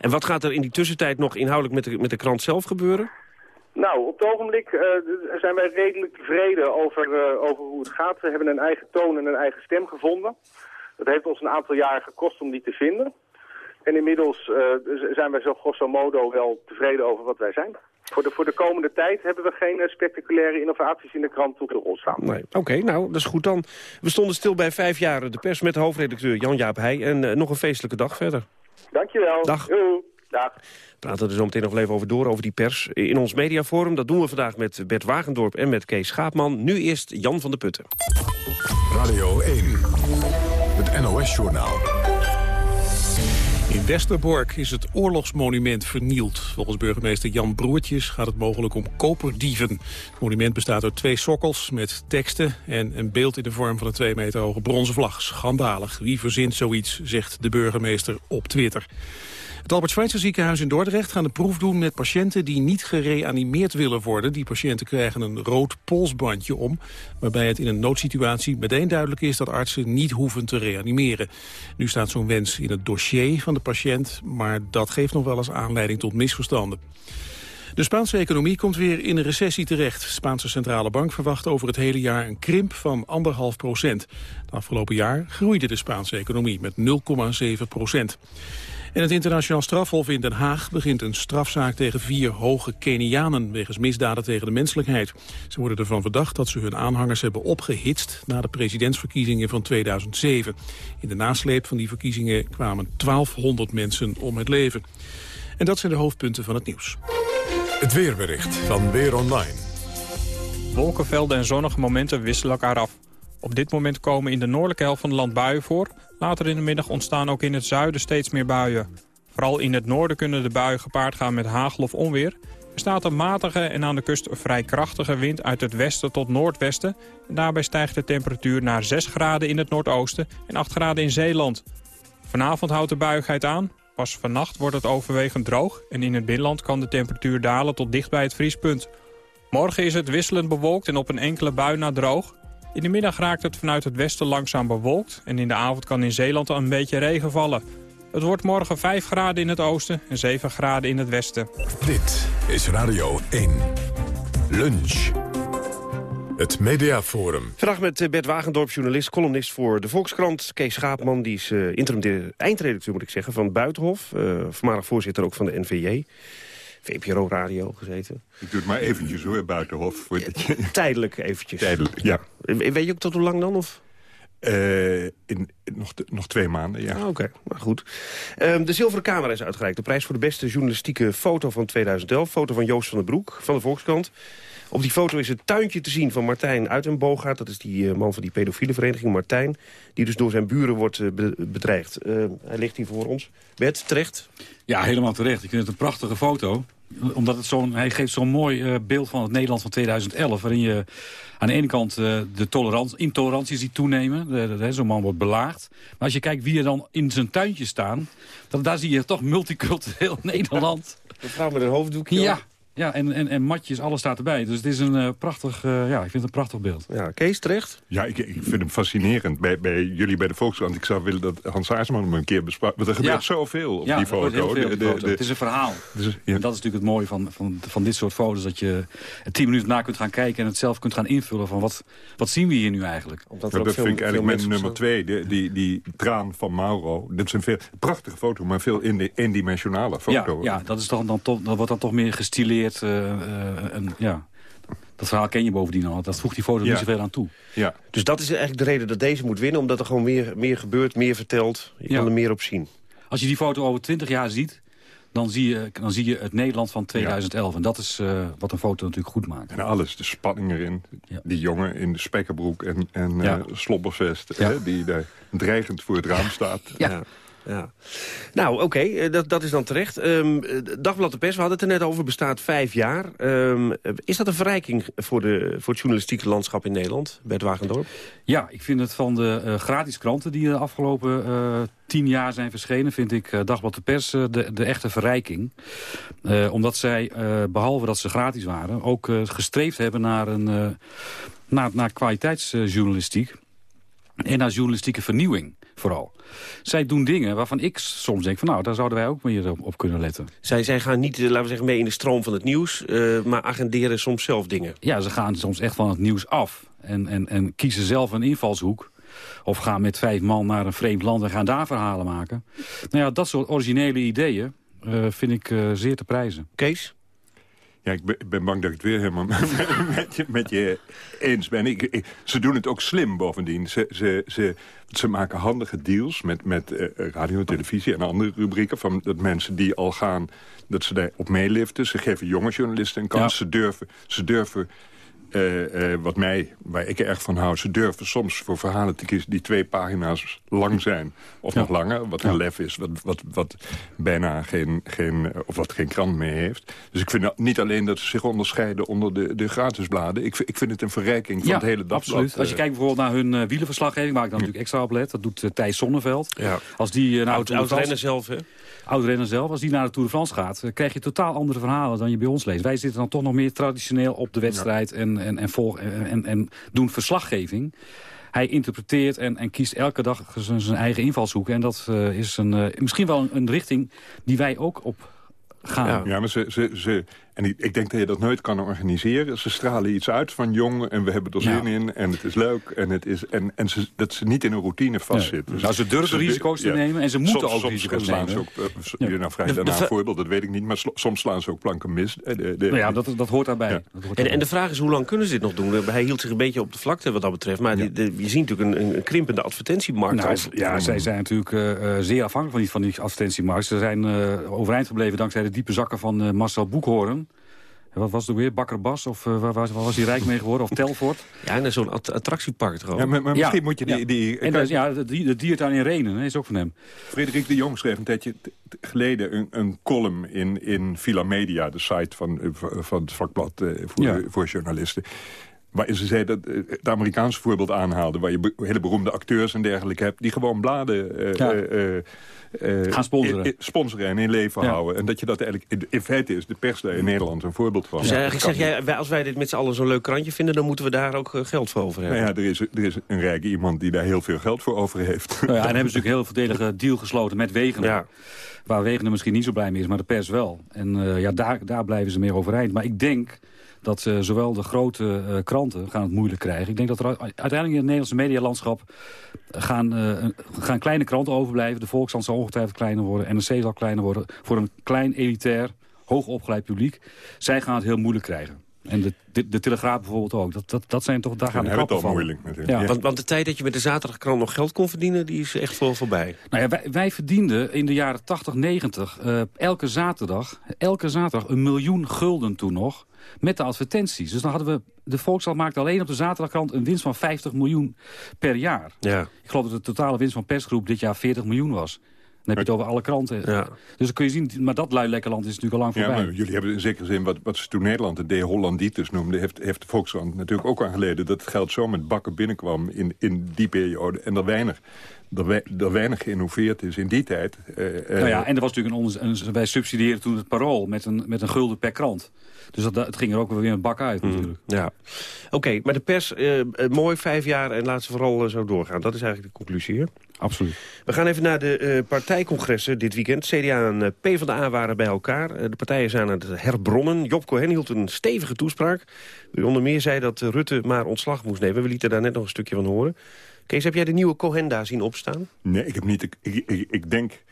En wat gaat er in die tussentijd nog inhoudelijk met de, met de krant zelf gebeuren? Nou, op het ogenblik zijn wij redelijk tevreden over, over hoe het gaat. We hebben een eigen toon en een eigen stem gevonden. Het heeft ons een aantal jaren gekost om die te vinden. En inmiddels zijn wij zo grosso modo wel tevreden over wat wij zijn. Voor de, voor de komende tijd hebben we geen eh, spectaculaire innovaties in de krant op de rol staan. Nee. Oké, nou, dat is goed dan. We stonden stil bij vijf jaar de pers met hoofdredacteur Jan-Jaap Heij. En eh, nog een feestelijke dag verder. Dankjewel. Dag. Doei. Dag. We praten er zo meteen nog even over door, over die pers. In ons mediaforum, dat doen we vandaag met Bert Wagendorp en met Kees Schaapman. Nu eerst Jan van de Putten. Radio 1, het NOS-journaal. Westerbork is het oorlogsmonument vernield. Volgens burgemeester Jan Broertjes gaat het mogelijk om koperdieven. Het monument bestaat uit twee sokkels met teksten... en een beeld in de vorm van een twee meter hoge bronzen vlag. Schandalig. Wie verzint zoiets, zegt de burgemeester op Twitter. Het Albert Schweitzer ziekenhuis in Dordrecht gaan de proef doen met patiënten die niet gereanimeerd willen worden. Die patiënten krijgen een rood polsbandje om, waarbij het in een noodsituatie meteen duidelijk is dat artsen niet hoeven te reanimeren. Nu staat zo'n wens in het dossier van de patiënt, maar dat geeft nog wel eens aanleiding tot misverstanden. De Spaanse economie komt weer in een recessie terecht. De Spaanse Centrale Bank verwacht over het hele jaar een krimp van anderhalf procent. Het afgelopen jaar groeide de Spaanse economie met 0,7 procent. En het internationaal strafhof in Den Haag begint een strafzaak tegen vier hoge Kenianen wegens misdaden tegen de menselijkheid. Ze worden ervan verdacht dat ze hun aanhangers hebben opgehitst na de presidentsverkiezingen van 2007. In de nasleep van die verkiezingen kwamen 1200 mensen om het leven. En dat zijn de hoofdpunten van het nieuws. Het weerbericht van Weer Online. Wolkenvelden en zonnige momenten wisselen elkaar af. Op dit moment komen in de noordelijke helft van het land buien voor. Later in de middag ontstaan ook in het zuiden steeds meer buien. Vooral in het noorden kunnen de buien gepaard gaan met hagel of onweer. Er staat een matige en aan de kust vrij krachtige wind uit het westen tot noordwesten. En daarbij stijgt de temperatuur naar 6 graden in het noordoosten en 8 graden in Zeeland. Vanavond houdt de buigheid aan. Pas vannacht wordt het overwegend droog en in het binnenland kan de temperatuur dalen tot dicht bij het vriespunt. Morgen is het wisselend bewolkt en op een enkele bui na droog. In de middag raakt het vanuit het westen langzaam bewolkt... en in de avond kan in Zeeland een beetje regen vallen. Het wordt morgen 5 graden in het oosten en 7 graden in het westen. Dit is Radio 1. Lunch. Het Mediaforum. Vandaag met eh, Bert Wagendorp, journalist, columnist voor de Volkskrant. Kees Schaapman, die is uh, interim eindredacteur moet ik zeggen, van Buitenhof. Uh, voormalig voorzitter ook van de NVJ. VPRO Radio gezeten. Ik doe het maar eventjes hoor, Buitenhof. Tijdelijk eventjes. Tijdelijk, ja. Weet je ook tot hoe lang dan? Of? Uh, in, nog, nog twee maanden, ja. Ah, Oké, okay. maar goed. Um, de Zilveren Camera is uitgereikt. De prijs voor de beste journalistieke foto van 2011. Foto van Joost van den Broek van de Volkskrant. Op die foto is het tuintje te zien van Martijn Uitenboogaard. Dat is die uh, man van die pedofiele vereniging, Martijn. Die dus door zijn buren wordt uh, be bedreigd. hij ligt hier voor ons. Bert, terecht? Ja, helemaal terecht. Ik vind het een prachtige foto omdat het zo'n, hij geeft zo'n mooi uh, beeld van het Nederland van 2011... waarin je aan de ene kant uh, de tolerantie, intolerantie ziet toenemen. Zo'n man wordt belaagd. Maar als je kijkt wie er dan in zijn tuintje staan... Dan, daar zie je toch multicultureel Nederland. Een vrouw met een hoofddoekje. Ja, ja, en, en, en matjes, alles staat erbij. Dus het is een uh, prachtig, uh, ja, ik vind het een prachtig beeld. Ja, Kees, terecht? Ja, ik, ik vind hem fascinerend. Bij, bij jullie bij de Volkskrant, ik zou willen dat Hans Aarsman hem een keer besprak. Want er gebeurt ja. zoveel op ja, die foto. Op de. De, het is een verhaal. Dus, ja. En dat is natuurlijk het mooie van, van, van dit soort foto's. Dat je tien minuten na kunt gaan kijken en het zelf kunt gaan invullen. Van wat, wat zien we hier nu eigenlijk? Omdat dat vind ik eigenlijk mijn nummer twee. Die, die, die traan van Mauro. Dit is een veel, prachtige foto, maar veel eendimensionale foto. Ja, ja dat, is dan, dan toch, dat wordt dan toch meer gestileerd... Uh, en, ja, dat verhaal ken je bovendien al. Dat voegt die foto ja. niet zoveel aan toe. Ja. Dus dat is eigenlijk de reden dat deze moet winnen. Omdat er gewoon meer, meer gebeurt, meer vertelt. Je ja. kan er meer op zien. Als je die foto over 20 jaar ziet... Dan zie, je, dan zie je het Nederland van 2011. Ja. En dat is uh, wat een foto natuurlijk goed maakt. En alles, de spanning erin. Die jongen in de spekkerbroek en, en uh, slobbervest... Hè, die daar dreigend voor het raam staat. ja. Ja. Nou, oké, okay, dat, dat is dan terecht. Um, Dagblad de Pers, we hadden het er net over, bestaat vijf jaar. Um, is dat een verrijking voor, de, voor het journalistieke landschap in Nederland, Bert Wagendorp? Ja, ik vind het van de uh, gratis kranten die de afgelopen tien jaar zijn verschenen... vind ik Dagblad de Pers de, de echte verrijking. omdat zij, behalve dat ze gratis waren... ook gestreefd hebben naar, een, naar, naar kwaliteitsjournalistiek... en naar journalistieke vernieuwing vooral. Zij doen dingen waarvan ik soms denk van nou, daar zouden wij ook meer op, op kunnen letten. Zij, zij gaan niet, laten we zeggen, mee in de stroom van het nieuws, uh, maar agenderen soms zelf dingen. Ja, ze gaan soms echt van het nieuws af en, en, en kiezen zelf een invalshoek. Of gaan met vijf man naar een vreemd land en gaan daar verhalen maken. Nou ja, dat soort originele ideeën uh, vind ik uh, zeer te prijzen. Kees? Ja, ik ben, bang dat ik het weer helemaal met je, met je eens ben. Ik, ik- ze doen het ook slim bovendien. Ze, ze, ze, ze maken handige deals met, met eh, radio, televisie en andere rubrieken... van dat mensen die al gaan, dat ze daar op meeliften. Ze geven jonge journalisten een kans. Ze durven... Ze durven eh, eh, wat mij, waar ik erg van hou... ze durven soms voor verhalen te kiezen die twee pagina's lang zijn. Of nog langer, wat een lef is. Wat, wat, wat bijna geen, geen, eh, of wat geen krant meer heeft. Dus ik vind niet alleen dat ze zich onderscheiden onder de, de gratisbladen. Ik, vind- ik vind het een verrijking van het hele dagblad. absoluut. Als je kijkt bijvoorbeeld naar hun wielenverslaggeving... waar ik dan natuurlijk extra op let, dat doet Thijs Sonneveld. Als die naar Oud- oud-renner France- zelf, hè? Oud-renner zelf. Als die naar de Tour de France gaat, krijg je totaal andere verhalen dan je bij ons leest. Wij zitten dan toch nog meer traditioneel op de wedstrijd en, en, en, volg, en, en, en doen verslaggeving. Hij interpreteert en, en kiest elke dag zijn, zijn eigen invalshoek. En dat eh, is een, eh, misschien wel een, een richting die wij ook op gaan. Ja, maar ze, ze, ze, en ik, ik denk dat je dat nooit kan organiseren. Ze stralen iets uit van jong en we hebben er Ja. zin in en het is leuk. En, het is, en, en ze, dat ze niet in een routine vastzitten. Dus Nou, ze durven risico's te nemen en ze moeten soms, ook soms risico's slaan nemen. Ze ook, s- Ja. nou vraag De- je daarna de- een voorbeeld, dat weet ik niet. Maar soms slaan ze ook planken mis. Eh, De, de, Nou ja, dat, dat hoort daarbij. Dat hoort En, en de vraag is, hoe lang kunnen ze dit nog doen? Hij hield zich een beetje op de vlakte wat dat betreft. Maar je ziet natuurlijk een, een, krimpende advertentiemarkt. Nou, ja, zij zijn natuurlijk eh, eh, zeer afhankelijk van die, van die advertentiemarkt. Ze zijn eh, overeind gebleven dankzij de diepe zakken van eh, Marcel Boekhoorn. En Wat was het ook weer? Bakker Bas? Of eh, waar, waar, waar was hij rijk mee geworden? Of Telfort? Ja, en zo'n att- attractiepark toch? Ja, maar, maar misschien moet je die... ja. die En dat is- ja, de, die- de diertuin in Renen hè, is ook van hem. Frederik de Jong schreef een tijdje geleden een, een column in, in Villa Media, de site van, eh, van het vakblad eh, voor, Ja. voor journalisten. Waarin ze zei dat eh, het Amerikaanse voorbeeld aanhaalde... waar je be- hele beroemde acteurs en dergelijke hebt... die gewoon bladen eh, Ja. eh, Gaan sponsoren. in- in- sponsoren en in leven Ja. houden. En dat je dat eigenlijk... In, in feite is de pers daar in Nederland een voorbeeld van. Dus eigenlijk zeg jij, wij- als wij dit met z'n allen zo'n leuk krantje vinden... dan moeten we daar ook geld voor over Nou hebben. ja, er is, er is een rijke iemand die daar heel veel geld voor over heeft. Nou ja, en hebben ze natuurlijk een heel verdedige deal gesloten met Wegener. Waar Wegener misschien niet zo blij mee is, maar de pers wel. En eh, ja, daar, daar blijven ze meer overeind. Maar ik denk dat eh, zowel de grote eh, kranten gaan het moeilijk krijgen. Ik denk dat er uiteindelijk in het Nederlandse medialandschap gaan, eh, een- gaan kleine kranten overblijven. De Volkskrant zal ongetwijfeld kleiner worden. NRC zal kleiner worden. Voor een klein, elitair, hoogopgeleid publiek. Zij gaan het heel moeilijk krijgen. En de, de, de Telegraaf bijvoorbeeld ook. Dat, dat, dat zijn toch, daar gaan de al van. moeilijk natuurlijk. Ja. Want, want de tijd dat je met de zaterdagkrant nog geld kon verdienen... die is echt voor voorbij. Nou ja, wij, wij verdienden in de jaren 80, 90 eh, elke zaterdag, elke zaterdag een miljoen gulden toen nog met de advertenties. Dus dan hadden we, de Volkskrant maakte alleen op de zaterdagkrant een winst van 50 miljoen per jaar. Ja. Ik geloof dat de totale winst van persgroep dit jaar 40 miljoen was. Dan heb je het over alle kranten. Ja. Dus dan kun je zien, maar dat lui lekker land is natuurlijk al lang Ja, voorbij. maar jullie hebben in zekere zin, wat, wat ze toen Nederland de de Hollanditis noemde... heeft, heeft de Volkskrant natuurlijk ook aan geleden... dat het geld zo met bakken binnenkwam in, in die periode. En er weinig, er, er weinig geïnnoveerd is in die tijd. Eh, eh, Nou ja, en er was natuurlijk een, een wij subsidieerden toen het parool met een, met een gulden per krant. Dus dat, het ging er ook weer een bak uit natuurlijk. Ja. Oké, maar de pers, eh, mooi, vijf jaar en laat ze vooral zo doorgaan. Dat is eigenlijk de conclusie hier. Absoluut. We gaan even naar de eh, partijcongressen dit weekend. CDA en eh, PvdA waren bij elkaar. Eh, de partijen zijn aan het herbronnen. Job Cohen hield een stevige toespraak. U onder meer zei dat Rutte maar ontslag moest nemen. We lieten daar net nog een stukje van horen. Kees, heb jij de nieuwe Cohen daar zien opstaan? Nee, ik heb niet... Ik, ik, ik- denk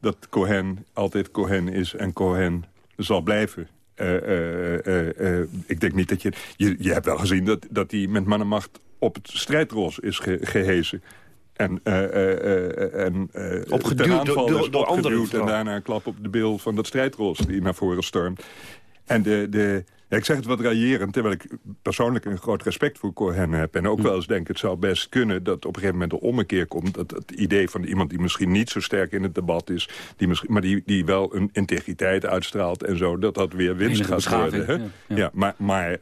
dat Cohen altijd Cohen is en Cohen zal blijven. Ik denk niet dat je... Je, je hebt wel gezien dat, dat hij met mannenmacht op het strijdros is ge, gehezen. En, eh, eh, eh, en Opgeduwd door- door- door anderen En daarna een klap op de bil van dat strijdros die naar voren stormt. En de, de, ja, ik zeg het wat raillerend, terwijl ik persoonlijk een groot respect voor Cohen heb. En ook wel eens denk, het zou best kunnen dat op een gegeven moment een ommekeer komt. Dat het idee van iemand die misschien niet zo sterk in het debat is, die misschien, maar die, die wel een integriteit uitstraalt en zo, dat dat weer winst Enige gaat worden. Hè? ja, Ja, maar, maar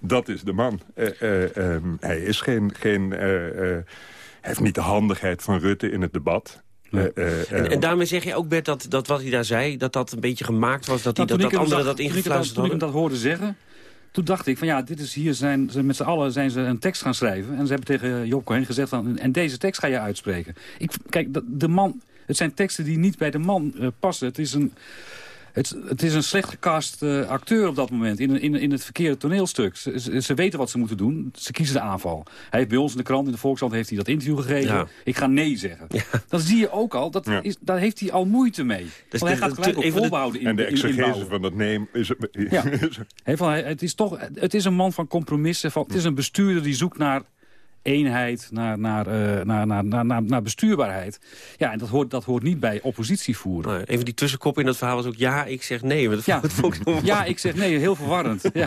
dat is de man. Eh, eh, ehm, hij is geen... geen heeft niet de handigheid van Rutte in het debat. Eh, eh, En, eh, en daarmee zeg je ook, Bert, dat, dat wat hij daar zei... dat dat een beetje gemaakt was, dat, hij, Nou, dat, dat anderen dat toen ik het ingefluisterd Toen ik dat hoorde zeggen, toen dacht ik van ja, dit is hier zijn ze met z'n allen zijn ze een tekst gaan schrijven. En ze hebben tegen Job Cohen gezegd van, en deze tekst ga je uitspreken. Ik, kijk, dat- de man, het zijn teksten die niet bij de man passen. Het is een, Het, het is een slecht gecast eh, acteur op dat moment in, in, in het verkeerde toneelstuk. Ze, ze, ze weten wat ze moeten doen. Ze kiezen de aanval. Hij heeft bij ons in de krant, in de Volkskrant, heeft hij dat interview gegeven. Ja. Ik ga nee zeggen. Dat zie je ook al. Dat Ja. is, daar heeft hij al moeite mee. Dus Want hij de- gaat gelijk op voorbehouden in, en de exegese van dat neem is... Ja. He, van, hij- het, is toch, het is een man van compromissen. Van, het is een bestuurder die zoekt naar eenheid, naar, naar, eh, naar, naar, naar, naar, naar bestuurbaarheid. Ja, en dat hoort, dat hoort niet bij oppositie voeren. Nou, even die tussenkop in dat verhaal was ook ja, ik zeg nee. Maar dat Ja. vond- ik Ja, ik zeg nee, heel verwarrend. Ja.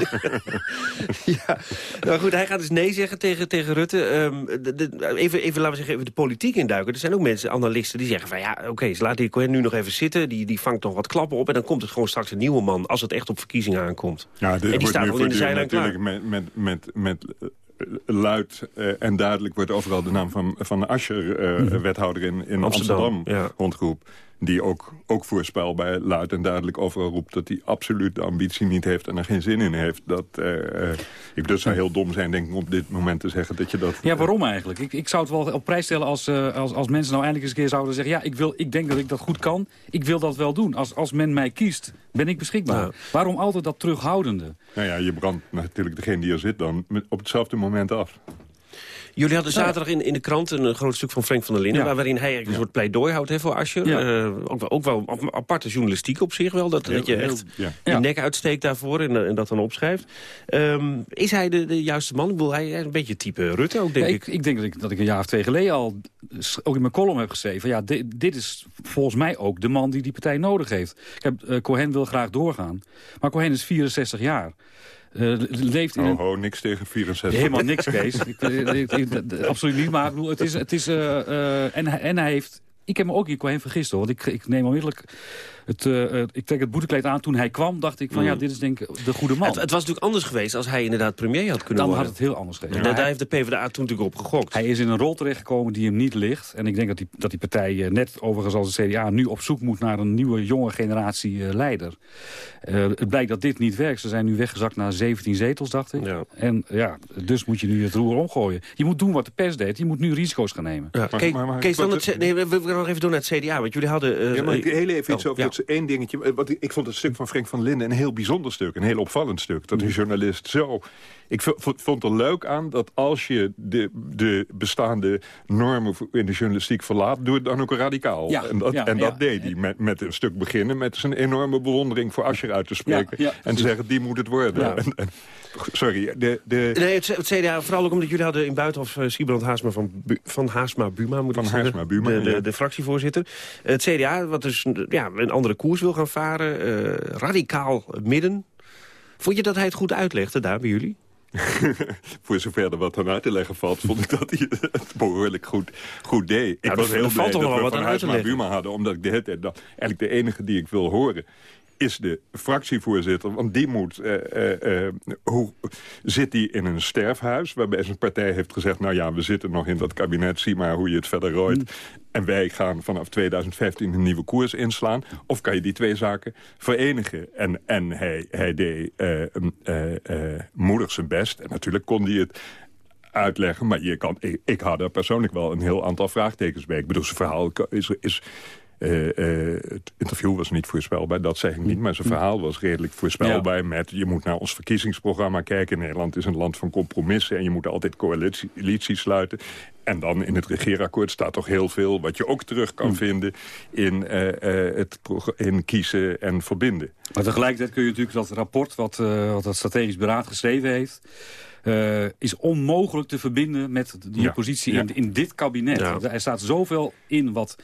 ja. Nou goed, hij gaat dus nee zeggen tegen, tegen Rutte. Ehm, de- de- even, even, laten we zeggen, even de politiek induiken. Er zijn ook mensen, analisten, die zeggen van ja, oké, ze laten die Cohen nu nog even zitten. Die, die vangt nog wat klappen op en dan komt het gewoon straks een nieuwe man... als het echt op verkiezingen aankomt. Ja, en dit die wordt staat nu al in de zijlijn klaar. natuurlijk met, met, met, met eh, luid eh, en duidelijk wordt overal de naam van, van Ascher, eh, wethouder in, in Amsterdam, Amsterdam, ja. rondgeroepen. Die ook, ook voorspelbaar luid en duidelijk overal roept... dat hij absoluut de ambitie niet heeft en er geen zin in heeft. Dat, eh, eh, ik dus zou heel dom zijn, denk ik, om op dit moment te zeggen dat je dat... Ja, waarom eigenlijk? Ik, ik zou het wel op prijs stellen als, eh, als, als mensen nou eindelijk eens een keer zouden zeggen... ja, ik, wil, ik denk dat ik dat goed kan, ik wil dat wel doen. Als, als men mij kiest, ben ik beschikbaar. Waarom altijd dat terughoudende? Nou ja, je brandt natuurlijk degene die er zit dan op hetzelfde moment af. Jullie hadden zaterdag in, in de krant een groot stuk van Frank van der Linden... Ja. waarin hij een soort pleidooi houdt hè, voor. Ja. Eh, ook, wel, ook wel ap- aparte journalistiek op zich wel. Dat, Heel- dat je heel- echt ja. je nek uitsteekt daarvoor en, eh, en dat dan opschrijft. Ehm, is hij de, de juiste man? Ik bedoel, hij is een beetje type Rutte ook, denk ik. ik, ik denk dat ik, dat ik een jaar of twee geleden al ook in mijn column heb geschreven... ja, di- dit is volgens mij ook de man die die partij nodig heeft. Ik heb, eh, Cohen wil graag doorgaan. Maar Cohen is 64 jaar. Eh, leeft in Oh, ho, niks tegen 64. Helemaal niks, Kees. ik, ik- ik- ik- d- absoluut niet, maar bedoel, het is... Het is eh, eh, en, hij- en hij heeft... Ik heb me ook in Cohen vergist, hoor. Want ik, ik neem onmiddellijk... Het, eh, eh, ik trek het boetekleed aan. Toen hij kwam, dacht ik van... Mm. ja, dit is denk ik de goede man. Het, het was natuurlijk anders geweest als hij inderdaad premier had kunnen Dan had worden. het heel anders geweest. Daar hij- heeft de PvdA toen natuurlijk op gegokt. Hij is in een rol terechtgekomen die hem niet ligt. En ik denk dat die, dat die partij, eh, net overigens als de CDA... nu op zoek moet naar een nieuwe, jonge generatie leider. Eh, het blijkt dat dit niet werkt. Ze zijn nu weggezakt naar 17 zetels, dacht ik. Ja. En ja, dus moet je nu het roer omgooien. Je moet doen wat de pers deed. Je moet nu risico's gaan nemen. Ja, Maar- Kees, maar- maar- Kees, dan het, nee, we gaan nog even door naar het CDA. Want jullie hadden... Ja, maar ik- heel even iets oh, over dat één dingetje. Eh, Wat ik, ik vond het stuk van Frank van Linden een heel bijzonder stuk. Een heel opvallend stuk. Dat een journalist zo... Ik vond er leuk aan dat als je de, de bestaande normen in de journalistiek verlaat... doe het dan ook radicaal. Ja, en dat, ja, en dat ja. deed hij. Met, met een stuk beginnen met zijn enorme bewondering voor Asscher uit te spreken. Ja, ja, en te zeggen, die moet het worden. Ja. En- en- sorry, de... de Nee, het, het CDA, vooral ook omdat jullie hadden in Buitenhof uh, Siebrand Haasma van, Bu van Haasma Buma, moet Van ik zeggen. Haarsma Buma, de, de, ja. de fractievoorzitter. Het CDA, wat dus ja, een andere koers wil gaan varen, eh, radicaal midden. Vond je dat hij het goed uitlegde daar bij jullie? voor zover er wat aan uit te leggen valt... vond ik dat hij het behoorlijk goed, goed deed. Nou, ik was heel blij dat we wat van Huisma. Buma hadden... omdat ik de hele tijd dacht... eigenlijk de enige die ik wil horen is de fractievoorzitter. Want die moet... eh, eh, eh, hoe zit die in een sterfhuis... waarbij zijn partij heeft gezegd... nou ja, we zitten nog in dat kabinet... zie maar hoe je het verder rooit. Mm. En wij gaan vanaf 2015 een nieuwe koers inslaan. Of kan je die twee zaken verenigen? En, en hij, hij deed moedig zijn best. En natuurlijk kon hij het uitleggen. Maar je kan, ik, ik had er persoonlijk wel een heel aantal vraagtekens bij. Ik bedoel, zijn verhaal is... is het interview was niet voorspelbaar, dat zeg ik niet. Maar zijn verhaal was redelijk voorspelbaar met... je moet naar ons verkiezingsprogramma kijken. Nederland is een land van compromissen... en je moet altijd coalitie- coalities sluiten. En dan in het regeerakkoord staat toch heel veel... wat je ook terug kan vinden in, eh, eh, het in kiezen en verbinden. Maar tegelijkertijd kun je natuurlijk dat rapport wat, eh, wat het strategisch beraad geschreven heeft... eh, is onmogelijk te verbinden met die Ja, positie ja. in, in dit kabinet. Ja. Er staat zoveel in wat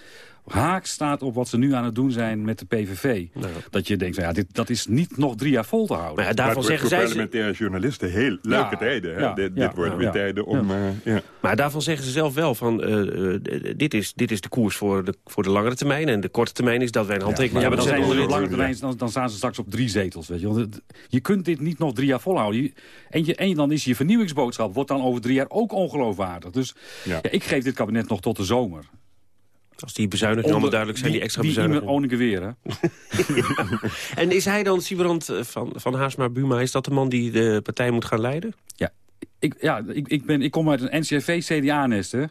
haak staat op wat ze nu aan het doen zijn met de PVV. Dat je denkt, ja, dit, dat is niet nog drie jaar vol te houden. Maar daarvan zeggen voor zij... parlementaire journalisten heel leuke tijden. Hè? ja, dit ja, dit worden ja, weer tijden om... eh, ja. Maar daarvan zeggen ze zelf wel van, eh, eh, dit, is, dit is de koers voor de, voor de langere termijn. En de korte termijn is dat wij een handtekening Ja, maar dan hebben zijn gezet ze op onder lange dit. termijn, dan, dan staan ze straks op drie zetels. Weet je. Want het- je kunt dit niet nog drie jaar volhouden. Je- En, je, en dan is je vernieuwingsboodschap wordt dan over drie jaar ook ongeloofwaardig. Dus Ja. ja, ik geef dit kabinet nog tot de zomer. Als die bezuinigingen allemaal duidelijk zijn, die extra die bezuinigingen. Owneke weer, hè? En is hij dan, Siebrand eh, van, van Haasma Buma, is dat de man die de partij moet gaan leiden? Ja, ik, ja ik, ik, ben, ik kom uit een NCRV-CDA-nest, hè.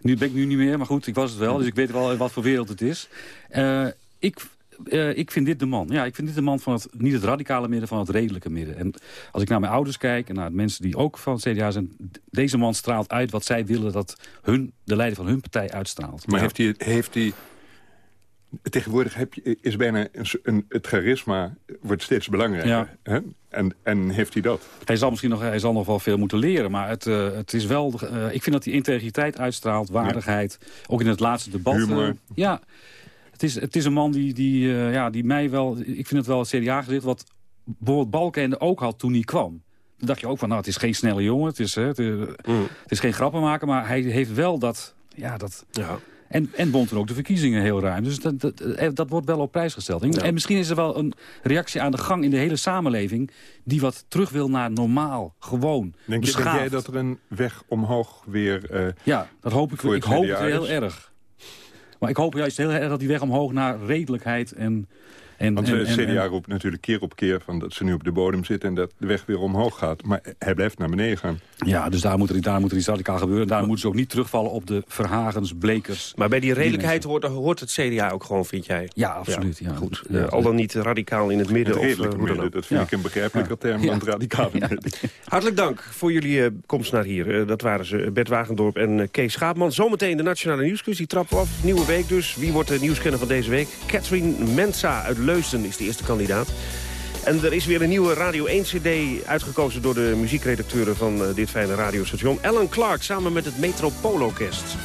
Nu ben ik nu niet meer, maar goed, ik was het wel. Dus ik weet wel wat voor wereld het is. Eh, ik eh, ik vind dit de man. Ja, ik vind dit de man van het, niet het radicale midden, van het redelijke midden. En als ik naar mijn ouders kijk en naar de mensen die ook van het CDA zijn... deze man straalt uit wat zij willen dat hun, de leider van hun partij uitstraalt. Maar Ja. heeft hij... Heeft hij tegenwoordig heb je, is bijna een, een, het charisma wordt steeds belangrijker. Ja. Hè? En, en heeft hij dat? Hij zal misschien nog, hij zal nog wel veel moeten leren. Maar het, eh, het is wel, eh, ik vind dat hij integriteit uitstraalt, waardigheid. Ook in het laatste debat. Humor. ja, het is, het is een man die, die, eh, ja, die mij wel... Ik vind het wel het CDA-gezicht wat bijvoorbeeld Balkenende ook had toen hij kwam. Toen dacht je ook van, nou, het is geen snelle jongen. Het is, hè, het, is- het is geen grappenmaker, maar hij heeft wel dat... Ja, dat En, en won toen ook de verkiezingen heel ruim. Dus dat, dat, eh, dat wordt wel op prijs gesteld. En, en misschien is er wel een reactie aan de gang in de hele samenleving... die wat terug wil naar normaal, gewoon, Denk, je, denk beschaafd. jij dat er een weg omhoog weer... eh, Ja, dat hoop ik, voor ik hoop het heel erg. Maar ik hoop juist heel erg dat die weg omhoog naar redelijkheid en... en Want en, CDA roept natuurlijk keer op keer van dat ze nu op de bodem zitten... en dat de weg weer omhoog gaat. Maar hij blijft naar beneden gaan. Ja, dus daar moet er, daar moet er iets radicaal gebeuren. Daar moeten ze ook niet terugvallen op de Verhagens, Blekers. Maar bij die redelijkheid hoort, hoort het CDA ook gewoon, vind jij? Ja, absoluut. Ja. Goed, Ja. eh, al dan niet radicaal in het midden. Het of, redelijke eh, dan midden, dat vind Ja. ik een begrijpelijker term Ja. dan het radicale midden. Hartelijk dank voor jullie eh, komst naar hier. Eh, dat waren ze, Bert Wagendorp en Kees Schaapman. Zometeen de Nationale Nieuwsquiz, die trappen af. Nieuwe week dus. Wie wordt de nieuwskenner van deze week? Catherine Mensa uit Leusden is de eerste kandidaat. En er is weer een nieuwe Radio 1-cd uitgekozen door de muziekredacteuren van eh, dit fijne radiostation. Alan Clark samen met het Metropoolorkest.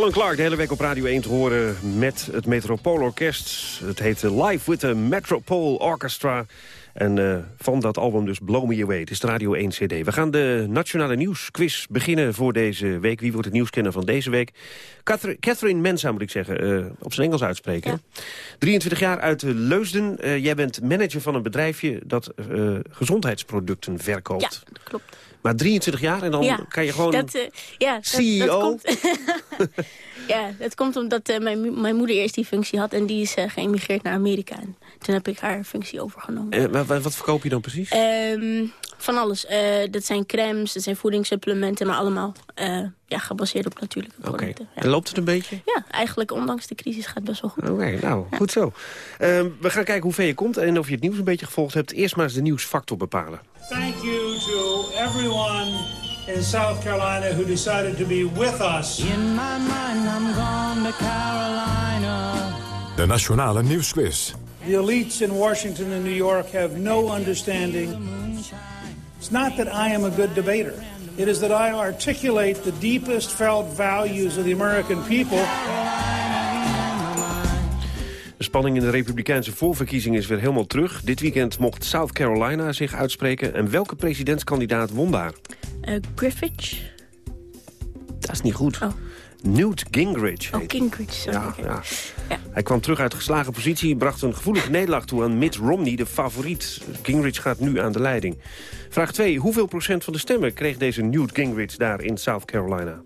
Alan Clark, de hele week op Radio 1 te horen met het Metropoolorkest. Het heet Live with the Metropole Orchestra. En eh, van dat album dus Blow Me Away. Het is de Radio 1 CD. We gaan de Nationale Nieuwsquiz beginnen voor deze week. Wie wordt het nieuwskenner van deze week? Cather- Catherine Mensa, moet ik zeggen, eh, op zijn Engels uitspreken. 23 jaar uit Leusden. Eh, jij bent manager van een bedrijfje dat gezondheidsproducten verkoopt. Ja, klopt. Maar 23 jaar en dan Ja, kan je gewoon... dat, ja, dat- CEO? Dat, komt, Ja, het komt omdat eh, mijn, mijn moeder eerst die functie had... en die is eh, geëmigreerd naar Amerika. En toen heb ik haar functie overgenomen. En wa- wat verkoop je dan precies? Ehm, van alles. Eh, dat zijn crèmes, dat zijn voedingssupplementen... maar allemaal eh, ja, gebaseerd op natuurlijke producten. Ja. En loopt het een beetje? Ja, eigenlijk ondanks de crisis gaat het best wel goed. Oké, nou, goed zo. Ehm, we gaan kijken hoe ver je komt en of je het nieuws een beetje gevolgd hebt. Eerst maar eens de nieuwsfactor bepalen. Thank you to everyone in South Carolina who decided to be with us. In my mind, I'm gone to Carolina. De Nationale Nieuwsquiz. The elites in Washington and New York have no understanding. It's not that I am a good debater. It is that I articulate the deepest felt values of the American people. De spanning in de republikeinse voorverkiezingen is weer helemaal terug. Dit weekend mocht South Carolina zich uitspreken. En welke presidentskandidaat won daar? Eh, Griffith? Dat is niet goed. Oh. Newt Gingrich. Oh, Gingrich, sorry. Ja. Hij kwam terug uit geslagen positie, bracht een gevoelige nederlaag toe aan Mitt Romney, de favoriet. Gingrich gaat nu aan de leiding. Vraag 2. Hoeveel procent van de stemmen kreeg deze Newt Gingrich daar in South Carolina?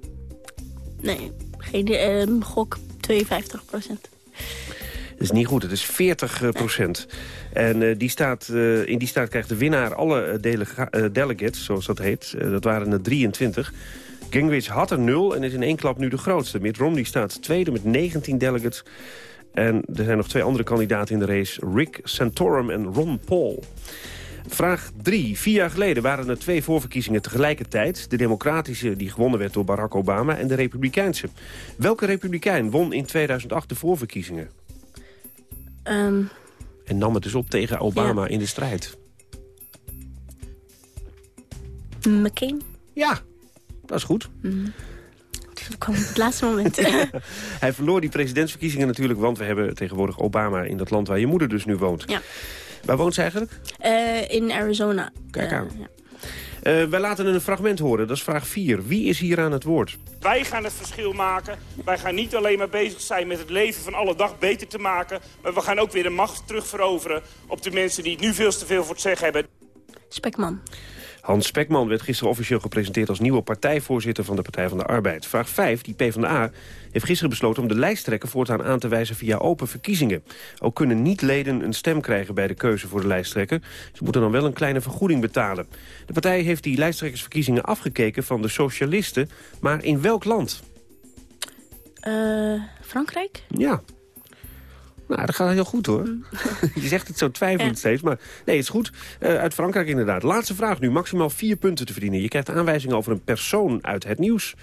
Nee, geen ehm, gok 52 procent. Dat is niet goed, het is 40 eh, procent. En eh, die staat, eh, in die staat krijgt de winnaar alle delega- delegates, zoals dat heet. Dat waren er 23. Gingrich had er nul en is in één klap nu de grootste. Mitt Romney staat tweede met 19 delegates. En er zijn nog twee andere kandidaten in de race. Rick Santorum en Ron Paul. Vraag 3. Vier jaar geleden waren er twee voorverkiezingen tegelijkertijd. De democratische die gewonnen werd door Barack Obama en de republikeinse. Welke republikein won in 2008 de voorverkiezingen? Ehm, En nam het dus op tegen Obama in de strijd. McCain? Ja, dat is goed. Mm. Dat kwam op het laatste moment. Hij verloor die presidentsverkiezingen natuurlijk... want we hebben tegenwoordig Obama in dat land waar je moeder dus nu woont. ja. Waar woont ze eigenlijk? Eh, in Arizona. Kijk Eh, aan. Wij laten een fragment horen, dat is vraag 4. Wie is hier aan het woord? Wij gaan het verschil maken. Wij gaan niet alleen maar bezig zijn met het leven van alle dag beter te maken... maar we gaan ook weer de macht terugveroveren op de mensen die het nu veel te veel voor het zeggen hebben. Spekman. Hans Spekman werd gisteren officieel gepresenteerd als nieuwe partijvoorzitter van de Partij van de Arbeid. Vraag 5, die PvdA, heeft gisteren besloten om de lijsttrekker voortaan aan te wijzen via open verkiezingen. Ook kunnen niet-leden een stem krijgen bij de keuze voor de lijsttrekker. Ze moeten dan wel een kleine vergoeding betalen. De partij heeft die lijsttrekkersverkiezingen afgekeken van de socialisten, maar in welk land? Eh, Frankrijk? Ja. Nou, dat gaat heel goed hoor. je zegt het zo twijfelend steeds, maar nee, het is goed. Eh, uit Frankrijk inderdaad. Laatste vraag nu. Maximaal vier punten te verdienen. Je krijgt aanwijzingen over een persoon uit het nieuws.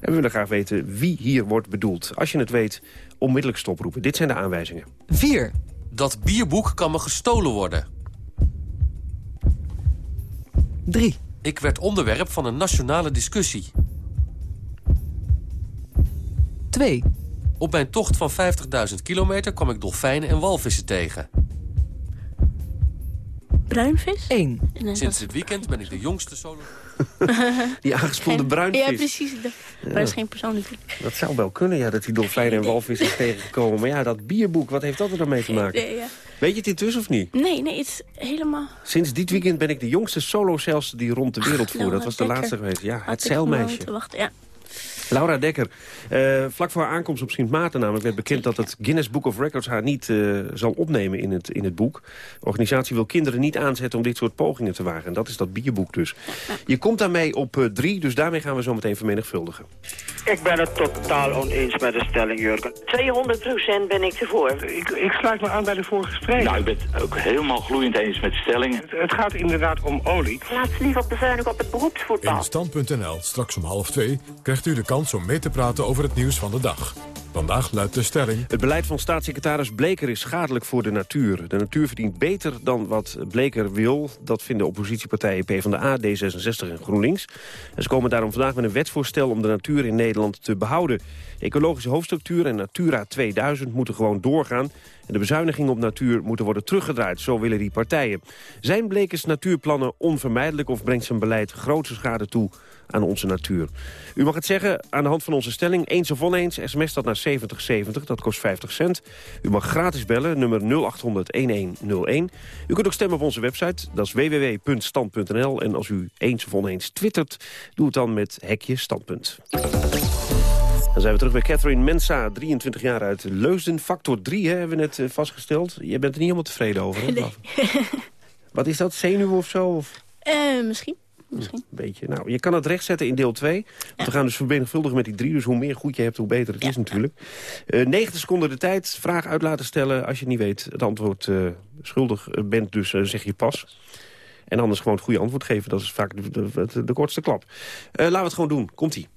En we willen graag weten wie hier wordt bedoeld. Als je het weet, onmiddellijk stoproepen. Dit zijn de aanwijzingen. 4. Dat bierboek kan me gestolen worden. 3. Ik werd onderwerp van een nationale discussie. 2. Op mijn tocht van 50.000 kilometer kwam ik dolfijnen en walvissen tegen. Bruinvis? 1. Sinds dit weekend ben ik de jongste solo... Die aangespoelde Geen- bruinvis. Ja, precies. Dat, maar dat is geen persoon natuurlijk. Dat zou wel kunnen, ja, dat die dolfijnen en walvissen is tegengekomen. Maar ja, dat bierboek, wat heeft dat er dan mee te maken? Nee, ja. Weet je het intussen of niet? nee, nee, het is helemaal... Sinds dit weekend ben ik de jongste solo-celster die rond de wereld voer. Dat was de laatste geweest. Ja, Had het zeilmeisje. wachten, ja. Laura Dekker. Eh, vlak voor haar aankomst op Sint Maarten namelijk werd bekend dat het Guinness Book of Records haar niet eh, zal opnemen in het, in het boek. De organisatie wil kinderen niet aanzetten om dit soort pogingen te wagen. En dat is dat bierboek dus. Je komt daarmee op eh, drie, dus daarmee gaan we zo meteen vermenigvuldigen. Ik ben het totaal oneens met de stelling, Jurgen. 200% ben ik ervoor. Ik, ik sluit me aan bij de vorige spreker. Nou, ik ben het ook helemaal gloeiend eens met de stelling. Het, het gaat inderdaad om olie. Laat ze liever bezuinigen op het beroepsvoetbal. In Stand.nl, straks om half twee, krijgt u de kans om mee te praten over het nieuws van de dag. Vandaag luidt de stelling... Het beleid van staatssecretaris Bleker is schadelijk voor de natuur. De natuur verdient beter dan wat Bleker wil. Dat vinden oppositiepartijen PvdA, D66 en GroenLinks. En ze komen daarom vandaag met een wetsvoorstel om de natuur in Nederland te behouden. De ecologische hoofdstructuur en Natura 2000 moeten gewoon doorgaan. De bezuinigingen op natuur moeten worden teruggedraaid. Zo willen die partijen. Zijn Blekers natuurplannen onvermijdelijk of brengt zijn beleid grote schade toe aan onze natuur? U mag het zeggen aan de hand van onze stelling. Eens of oneens, sms dat naar 7070, dat kost 50 cent. U mag gratis bellen, nummer 0800-1101. U kunt ook stemmen op onze website, dat is www.stand.nl. En als u eens of oneens twittert, doe het dan met hekje standpunt. Dan zijn we terug bij Catherine Mensa, 23 jaar uit Leusden. Factor 3 hè, hebben we net eh, vastgesteld. Je bent er niet helemaal tevreden over, hè? Nee. Wat is dat, zenuwen of zo? Of? Eh, misschien. misschien. Een beetje. Nou, je kan het rechtzetten in deel 2. Want We gaan dus vermenigvuldigen met die drie. Dus hoe meer goed je hebt, hoe beter het is natuurlijk. Eh 90 seconden de tijd. Vraag uit laten stellen. Als je niet weet het antwoord schuldig bent, dus zeg je pas. En anders gewoon het goede antwoord geven. Dat is vaak de, de, de, de kortste klap. Laten we het gewoon doen. Komt-ie.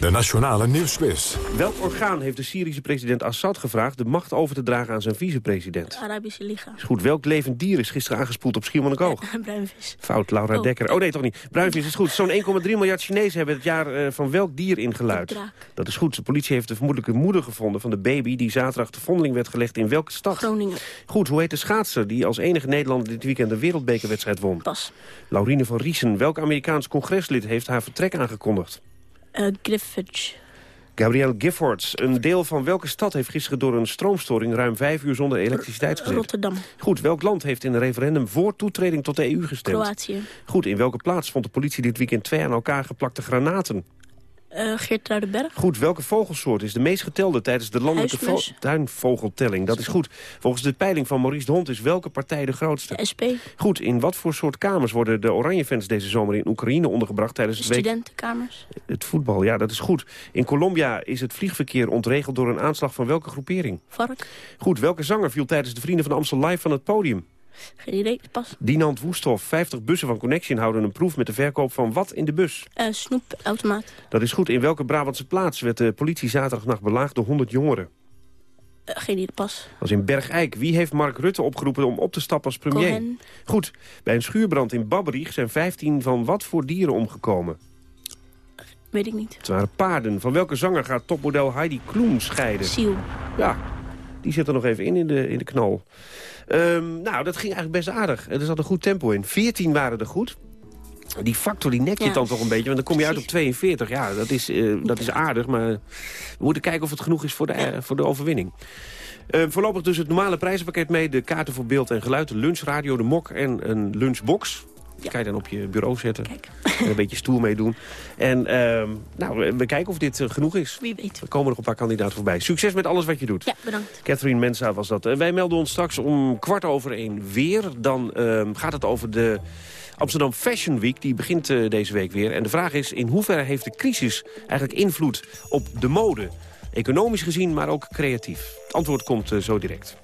De Nationale Nieuwsquiz. Welk orgaan heeft de Syrische president Assad gevraagd... de macht over te dragen aan zijn vicepresident? De Arabische Liga. Is goed. Welk levend dier is gisteren aangespoeld op Schiermonnikoog? Bruinvis. Fout, Laura Oh. Dekker. Oh nee, toch niet. Bruinvis is goed. Zo'n 1,3 miljard Chinezen hebben het jaar eh, van welk dier ingeluid? draak. Dat is goed. De politie heeft de vermoedelijke moeder gevonden van de baby... die zaterdag de vondeling werd gelegd in welke stad? Groningen. Goed, hoe heet de schaatser die als enige Nederlander dit weekend de wereldbekerwedstrijd won? Pas. Laurine van Riesen. Welk Amerikaans congreslid heeft haar vertrek aangekondigd? Eh Griffiths. Gabrielle Giffords. Een deel van welke stad heeft gisteren door een stroomstoring... ruim vijf uur zonder elektriciteit gezet? Rotterdam. Goed, welk land heeft in een referendum voor toetreding tot de EU gestemd? Kroatië. Goed, in welke plaats vond de politie dit weekend twee aan elkaar geplakte granaten? Eh Geertruidenberg. Goed, welke vogelsoort is de meest getelde tijdens de landelijke tuinvogeltelling? Dat is goed. Volgens de peiling van Maurice de Hond is welke partij de grootste? SP. Goed, in wat voor soort kamers worden de Oranje-fans deze zomer in Oekraïne ondergebracht tijdens het, week, Studentenkamers. het voetbal? Ja, dat is goed. In Colombia is het vliegverkeer ontregeld door een aanslag van welke groepering? Vark. Goed, welke zanger viel tijdens de Vrienden van Amstel live van het podium? Geen idee. Pas. Dinant Woesthof, 50 bussen van Connection houden een proef met de verkoop van wat in de bus? Eh snoepautomaat. Dat is goed. In welke Brabantse plaats werd de politie zaterdagnacht belaagd door 100 jongeren? Eh, geen idee. Pas. Dat was in Bergijk. Wie heeft Mark Rutte opgeroepen om op te stappen als premier? Cohen. Goed. Bij een schuurbrand in Babberich zijn 15 van wat voor dieren omgekomen? Weet ik niet. Het waren paarden. Van welke zanger gaat topmodel Heidi Kloem scheiden? Siel. Ja, die zit er nog even in in de, in de knal. Ehm, nou, dat ging eigenlijk best aardig. Er zat een goed tempo in. 14 waren er goed. Die factor die nek je Ja. dan toch een beetje, want dan kom je uit op 42. Ja, dat is, eh, dat is aardig, maar we moeten kijken of het genoeg is voor de, voor de overwinning. Eh, voorlopig dus het normale prijzenpakket mee. De kaarten voor beeld en geluid, de lunchradio, de mok en een lunchbox. Die kan je dan op je bureau zetten. En een beetje stoer meedoen. En ehm, nou, we- kijken of dit eh, genoeg is. Wie weet. Er komen nog een paar kandidaten voorbij. Succes met alles wat je doet. Ja, bedankt. Catherine Mensa was dat. En wij melden ons straks om kwart over één weer. Dan ehm, gaat het over de Amsterdam Fashion Week. Die begint eh, deze week weer. En de vraag is, in hoeverre heeft de crisis eigenlijk invloed op de mode? Economisch gezien, maar ook creatief. Het antwoord komt eh, zo direct.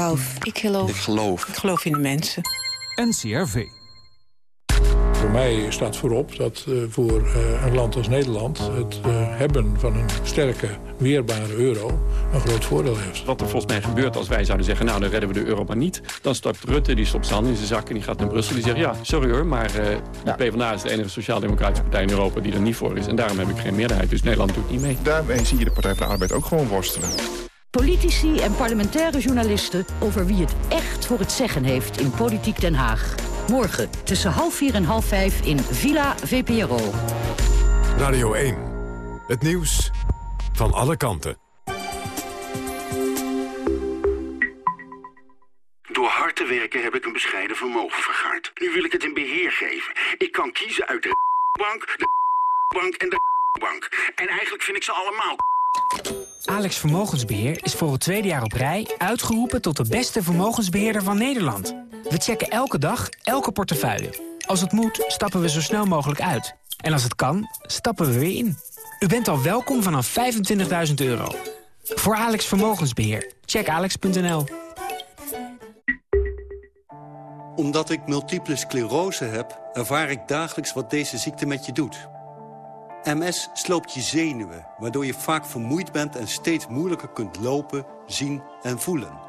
Geloof. Ik geloof. Ik geloof. Ik geloof in de mensen. NCRV. Voor mij staat voorop dat eh, voor eh, een land als Nederland... het eh, hebben van een sterke, weerbare euro een groot voordeel heeft. Wat er volgens mij gebeurt als wij zouden zeggen... nou, dan redden we de euro maar niet. Dan stapt Rutte, die stopt zijn hand in zijn zak en die gaat naar Brussel. Die zegt, ja, sorry hoor, maar eh de PvdA is de enige sociaal-democratische partij in Europa... die er niet voor is. En daarom heb ik geen meerderheid. Dus Nederland doet niet mee. Daarmee zie je de Partij van de Arbeid ook gewoon worstelen. Politici en parlementaire journalisten over wie het echt voor het zeggen heeft in Politiek Den Haag. Morgen tussen half vier en half vijf in Villa VPRO. Radio 1. Het nieuws van alle kanten. Door hard te werken heb ik een bescheiden vermogen vergaard. Nu wil ik het in beheer geven. Ik kan kiezen uit de bank, de bank en de bank. En eigenlijk vind ik ze allemaal Alex Vermogensbeheer is voor het tweede jaar op rij uitgeroepen tot de beste vermogensbeheerder van Nederland. We checken elke dag elke portefeuille. Als het moet, stappen we zo snel mogelijk uit. En als het kan, stappen we weer in. U bent al welkom vanaf 25.000 euro. Voor Alex Vermogensbeheer. Check alex.nl. Omdat ik multiple sclerose heb, ervaar ik dagelijks wat deze ziekte met je doet. MS sloopt je zenuwen, waardoor je vaak vermoeid bent... en steeds moeilijker kunt lopen, zien en voelen.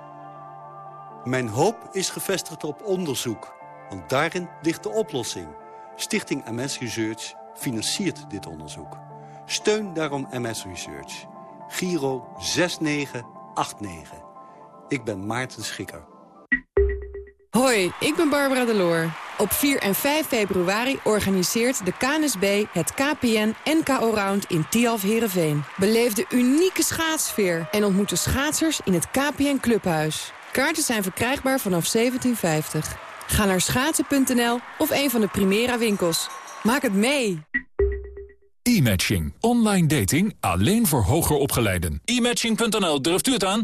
Mijn hoop is gevestigd op onderzoek, want daarin ligt de oplossing. Stichting MS Research financiert dit onderzoek. Steun daarom MS Research. Giro 6969. 89. Ik ben Maarten Schikker. Hoi, ik ben Barbara Deloor. Op 4 en 5 februari organiseert de KNSB het KPN NKO Round in Tialf Herenveen. Beleef de unieke schaatsfeer en ontmoet de schaatsers in het KPN Clubhuis. Kaarten zijn verkrijgbaar vanaf 1750. Ga naar schaatsen.nl of een van de Primera winkels. Maak het mee! E-matching. Online dating alleen voor hoger opgeleiden. E-matching.nl, durft u het aan?